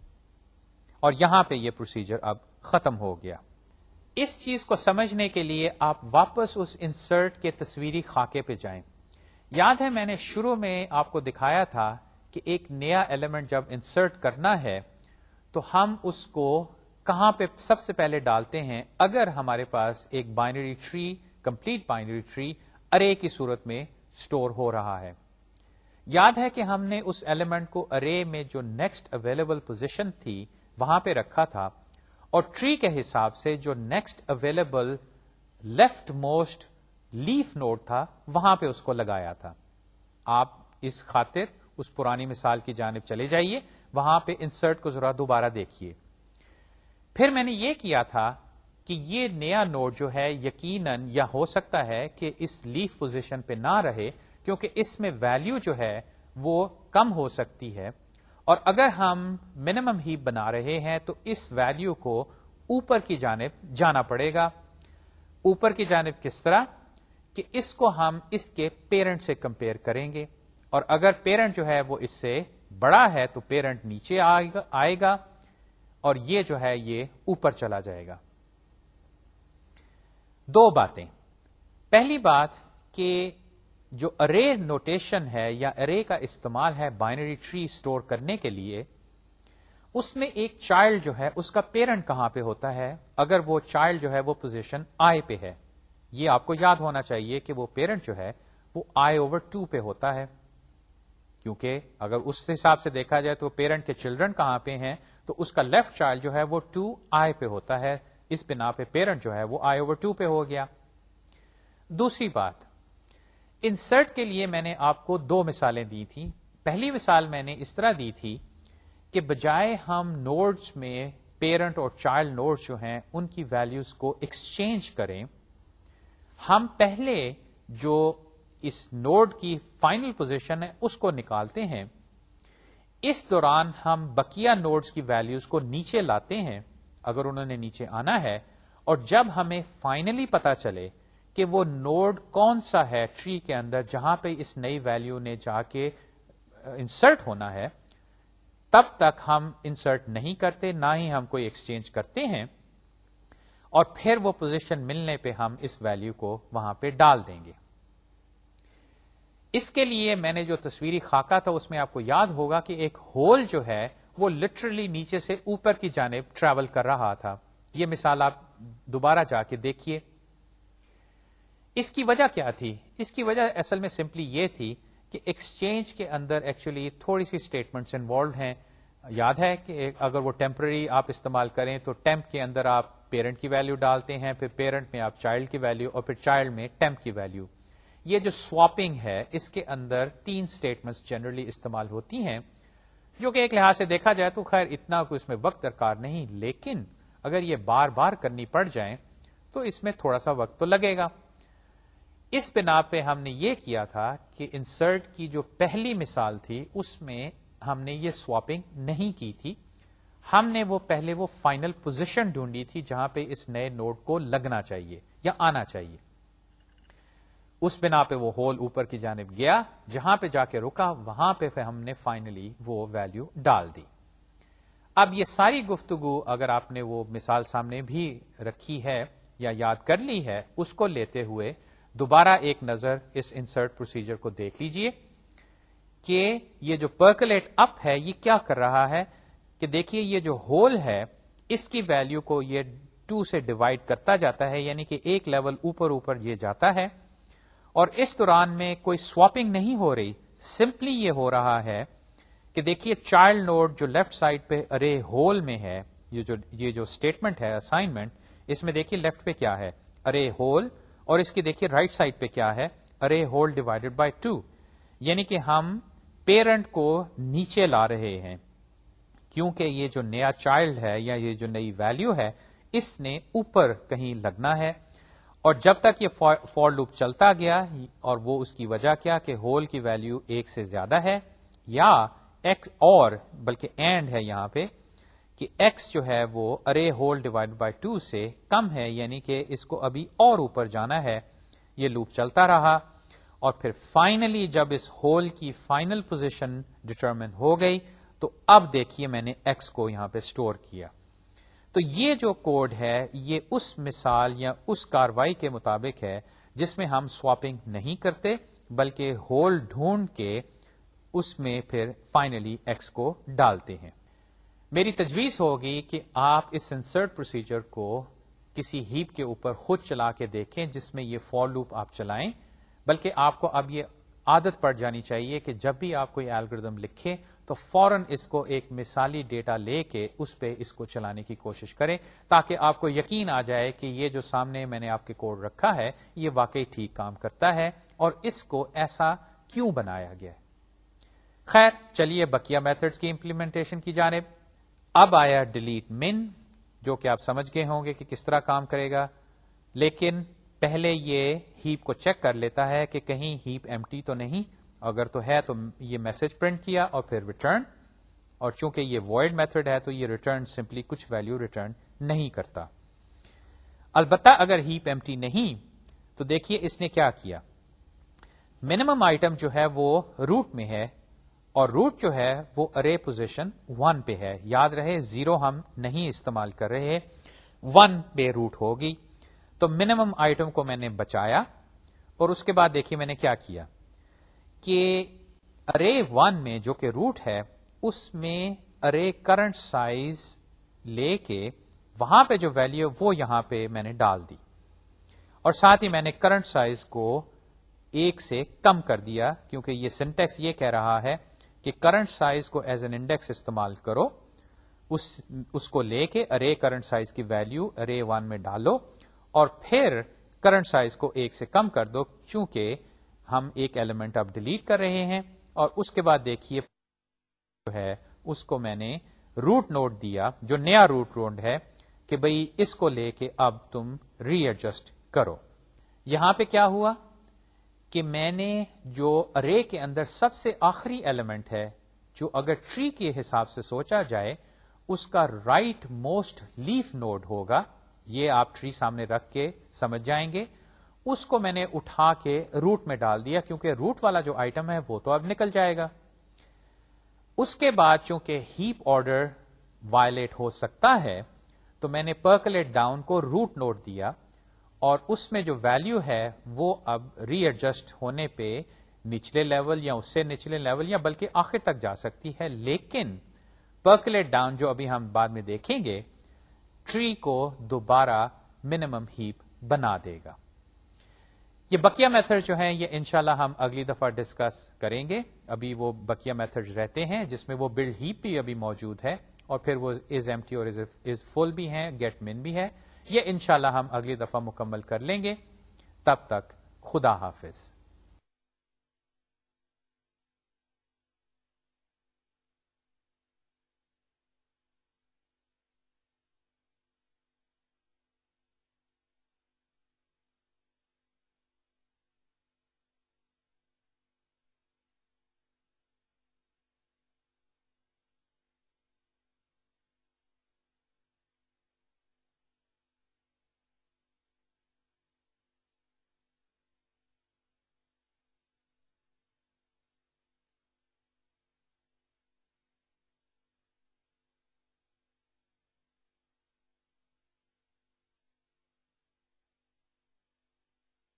A: اور یہاں پہ یہ پروسیجر اب ختم ہو گیا۔ اس چیز کو سمجھنے کے لیے آپ واپس اس انسرٹ کے تصویری خاکے پہ جائیں۔ یاد ہے میں نے شروع میں آپ کو دکھایا تھا کہ ایک نیا ایلیمنٹ جب انسرٹ کرنا ہے، تو ہم اس کو کہاں پہ سب سے پہلے ڈالتے ہیں؟ اگر ہمارے پاس ایک binary tree complete binary tree array کی صورت میں اسٹور ہو رہا ہے۔ یاد ہے کہ ہم نے اس ایلیمنٹ کو ارے میں جو نیکسٹ اویلیبل پوزیشن تھی، وہاں پہ رکھا تھا۔ اور ٹری کے حساب سے جو next available leftmost leaf node تھا، وہاں پہ اس کو لگایا تھا۔ آپ اس خاطر اس پرانی مثال کی جانب چلے جائیے، وہاں پہ انسرٹ کو ذرا دوبارہ دیکھیے۔ پھر میں نے یہ کیا تھا کہ یہ نیا نوڈ جو ہے، یقیناً یا ہو سکتا ہے کہ اس لیف پوزیشن پہ نہ رہے، کیونکہ اس میں ویلو جو ہے وہ کم ہو سکتی ہے۔ اور اگر ہم منیمم ہی بنا رہے ہیں، تو اس ویلو کو اوپر کی جانب جانا پڑے گا۔ اوپر کی جانب کس طرح؟ کہ اس کو ہم اس کے پیرنٹ سے کمپیئر کریں گے اور اگر پیرنٹ جو ہے وہ اس سے بڑا ہے تو پیرنٹ نیچے آئے گا اور یہ جو ہے یہ اوپر چلا جائے گا۔ دو باتیں۔ پہلی بات کہ جو ارے نوٹیشن ہے یا ارے کا استعمال ہے بائنری ٹری اسٹور کرنے کے لیے، اس میں ایک چائلڈ جو ہے اس کا پیرنٹ کہاں پہ ہوتا ہے؟ اگر وہ چائلڈ جو ہے وہ پوزیشن آئی پہ ہے۔ یہ آپ کو یاد ہونا چاہیے کہ وہ پیرنٹ جو ہے وہ آئی اوور ٹو پہ ہوتا ہے۔ کیونکہ اگر اس حساب سے دیکھا جائے تو پیرنٹ کے چلڈرن کہاں پہ ہیں، تو اس کا لیفٹ چائلڈ جو ہے وہ ٹو آئی پہ ہوتا ہے۔ اس بنا پہ پیرنٹ جو ہے وہ آئی اوور ٹو پہ ہو گیا۔ دوسری بات انسرٹ کے لیے میں نے آپ کو دو مثالیں دی تھیں۔ پہلی مثال میں نے اس طرح دی تھی کہ بجائے ہم نوڈز میں پیرنٹ اور چائلڈ نوڈ جو ہیں، ان کی ویلوز کو ایکسچینج کریں ہم پہلے جو اس نوڈ کی فائنل پوزیشن ہے، اس کو نکالتے ہیں۔ اس دوران ہم بکیا نوڈز کی ویلوز کو نیچے لاتے ہیں، اگر انہوں نے نیچے آنا ہے۔ اور جب ہمیں فائنلی پتا چلے کہ وہ نوڈ کون سا ہے ٹری کے اندر جہاں پہ اس نئی ویلو نے جا کے انسرٹ ہونا ہے، تب تک ہم انسرٹ نہیں کرتے، نہ ہی ہم کوئی ایکسچینج کرتے ہیں۔ اور پھر وہ پوزیشن ملنے پہ ہم اس ویلو کو وہاں پہ ڈال دیں گے۔ اس کے لیے میں نے جو تصویری خاکہ تھا اس میں آپ کو یاد ہوگا کہ ایک ہول جو ہے وہ لٹرلی نیچے سے اوپر کی جانب ٹریول کر رہا تھا۔ یہ مثال آپ دوبارہ جا کے دیکھیے۔ اس کی وجہ کیا تھی؟ اس کی وجہ اصل میں سمپلی یہ تھی کہ ایکسچینج کے اندر ایکچولی تھوڑی سی اسٹیٹمنٹس انوالوڈ ہیں۔ یاد ہے کہ اگر وہ ٹیمپرری آپ استعمال کریں تو ٹیمپ کے اندر آپ پیرنٹ کی ویلو ڈالتے ہیں، پھر پیرنٹ میں آپ چائلڈ کی ویلو اور پھر چائلڈ میں ٹیمپ کی ویلو یہ جو سواپنگ ہے، اس کے اندر تین اسٹیٹمنٹس جنرلی استعمال ہوتی ہیں، جو کہ ایک لحاظ سے دیکھا جائے تو خیر اتنا کوئی اس میں وقت درکار نہیں، لیکن اگر یہ بار بار کرنی پڑ جائیں، تو اس میں تھوڑا سا وقت تو لگے گا. اس بنا پہ ہم نے یہ کیا تھا کہ انسرٹ کی جو پہلی مثال تھی، اس میں ہم نے یہ سواپنگ نہیں کی تھی ہم نے وہ پہلے وہ فائنل پوزیشن ڈھونڈی تھی جہاں پہ اس نئے نوٹ کو لگنا چاہیے یا آنا چاہیے۔ اس بنا پہ وہ ہول اوپر کی جانب گیا، جہاں پہ جا کے رکا، وہاں پہ ہم نے فائنلی وہ ویلو ڈال دی۔ اب یہ ساری گفتگو اگر آپ نے وہ مثال سامنے بھی رکھی ہے یا یاد کر لی ہے، اس کو لیتے ہوئے دوبارہ ایک نظر اس انسرٹ پروسیجر کو دیکھ لیجیے کہ یہ جو پرکلیٹ اپ ہے، یہ کیا کر رہا ہے؟ کہ دیکھیے یہ جو ہول ہے، اس کی ویلو کو یہ ٹو سے ڈیوائڈ کرتا جاتا ہے یعنی کہ ایک لیول اوپر اوپر یہ جاتا ہے۔ اور اس دوران میں کوئی سواپنگ نہیں ہو رہی سمپلی یہ ہو رہا ہے کہ دیکھیے چائلڈ نوڈ جو لیفٹ سائڈ پہ ارے ہول میں ہے، یہ جو یہ جو اسٹیٹمنٹ ہے اسائنمنٹ اس میں دیکھیے لیفٹ پہ کیا ہے؟ ارے ہول اور اس کی دیکھیے رائٹ سائڈ پہ کیا ہے؟ Array hole divided by two یعنی کہ ہم پیرنٹ کو نیچے لا رہے ہیں۔ کیونکہ یہ جو نیا چائلڈ ہے یا یہ جو نئی ویلو ہے، اس نے اوپر کہیں لگنا ہے۔ اور جب تک یہ فور لوپ چلتا گیا، اور وہ اس کی وجہ کیا کہ ہول کی ویلو ایک سے زیادہ ہے، یا ایکس اور، بلکہ اینڈ ہے یہاں پہ، کہ ایکس جو ہے وہ array hole divide by two سے کم ہے یعنی کہ اس کو ابھی اور اوپر جانا ہے۔ یہ لوپ چلتا رہا۔ اور پھر فائنلی جب اس ہول کی فائنل پوزیشن ڈٹرمن ہو گئی تو اب دیکھیے میں نے ایکس کو یہاں پہ اسٹور کیا۔ تو یہ جو کوڈ ہے، یہ اس مثال یا اس کاروائی کے مطابق ہے جس میں ہم سواپنگ نہیں کرتے، بلکہ ہول ڈھونڈ کے اس میں پھر فائنلی ایکس کو ڈالتے ہیں۔ میری تجویز ہوگی کہ آپ اس انسرٹ پروسیجر کو کسی ہیپ کے اوپر خود چلا کے دیکھیں جس میں یہ فور لوپ آپ چلائیں، بلکہ آپ کو اب یہ عادت پڑ جانی چاہیے کہ جب بھی آپ کوئی ایلگردم لکھیں تو فوراً اس کو ایک مثالی ڈیٹا لے کے اس پہ اس کو چلانے کی کوشش کریں تاکہ آپ کو یقین آ جائے کہ یہ جو سامنے میں نے آپ کے کوڈ رکھا ہے، یہ واقعی ٹھیک کام کرتا ہے اور اس کو ایسا کیوں بنایا گیا ہے؟ خیر، چلیے بکیا میتھڈز کی امپلیمنٹیشن کی جانب۔ اب آیا ڈیلیٹ من جو کہ آپ سمجھ گئے ہوں گے کہ کس طرح کام کرے گا۔ لیکن پہلے یہ ہیپ کو چیک کر لیتا ہے کہ کہیں ہیپ ایم تو نہیں۔ اگر تو ہے تو یہ میسج پرنٹ کیا اور پھر ریٹرن اور چونکہ یہ وائڈ میتھڈ ہے تو یہ ریٹرن سمپلی کچھ ویلو ریٹرن نہیں کرتا۔ البتہ اگر ہیپ ایم نہیں، تو دیکھیے اس نے کیا کیا۔ منیمم آئٹم جو ہے وہ روٹ میں ہے، اور روٹ جو ہے وہ ارے پوزیشن ون پہ ہے۔ یاد رہے زیرو ہم نہیں استعمال کر رہے ون پہ روٹ ہوگی۔ تو منیمم آئٹم کو میں نے بچایا، اور اس کے بعد دیکھیے میں نے کیا کیا۔ کہ ارے ون میں جو کہ روٹ ہے، اس میں ارے کرنٹ سائز لے کے وہاں پہ جو ویلو وہ یہاں پہ میں نے ڈال دی۔ اور ساتھ ہی میں نے کرنٹ سائز کو ایک سے کم کر دیا، کیونکہ یہ سینٹیکس یہ کہہ رہا ہے کہ کرنٹ سائز کو ایز این انڈیکس استعمال کرو، اس اس کو لے کے ارے کرنٹ سائز کی ویلو ارے ون میں ڈالو اور پھر کرنٹ سائز کو ایک سے کم کر دو، چونکہ ہم ایک ایلیمنٹ اب ڈیلیٹ کر رہے ہیں اور اس کے بعد دیکھیے جو ہے، اس کو میں نے روٹ نوٹ دیا، جو نیا روٹ نوٹ ہے، کہ بھئی اس کو لے کے اب تم ری ایڈجسٹ کرو۔ یہاں پہ کیا ہوا؟ کہ میں نے جو ارے کے اندر سب سے آخری ایلیمنٹ ہے، جو اگر ٹری کے حساب سے سوچا جائے، اس کا رائٹ موسٹ لیف نوڈ ہوگا۔ یہ آپ ٹری سامنے رکھ کے سمجھ جائیں گے۔ اس کو میں نے اٹھا کے روٹ میں ڈال دیا کیونکہ روٹ والا جو آئٹم ہے وہ تو اب نکل جائے گا۔ اس کے بعد چونکہ ہیپ آرڈر وائلیٹ ہو سکتا ہے، تو میں نے پرکلیٹ ڈاؤن کو روٹ نوٹ دیا اور اس میں جو ویلو ہے وہ اب ری ایڈجسٹ ہونے پہ نچلے لیول یا اس سے نچلے لیول یا بلکہ آخر تک جا سکتی ہے۔ لیکن پرکلیٹ ڈاؤن جو ابھی ہم بعد میں دیکھیں گے، ٹری کو دوبارہ منیمم ہیپ بنا دے گا۔ یہ بکیا میتھڈ جو ہیں، یہ انشاءاللہ ہم اگلی دفعہ ڈسکس کریں گے۔ ابھی وہ بکیا میتھڈ رہتے ہیں، جس میں وہ بلڈ ہیپ بھی ابھی موجود ہے، اور پھر وہ از ایم ٹی اور از فل بھی ہے گیٹ من بھی ہے۔ یہ انشاءاللہ ہم اگلی دفعہ مکمل کر لیں گے۔ تب تک خدا حافظ۔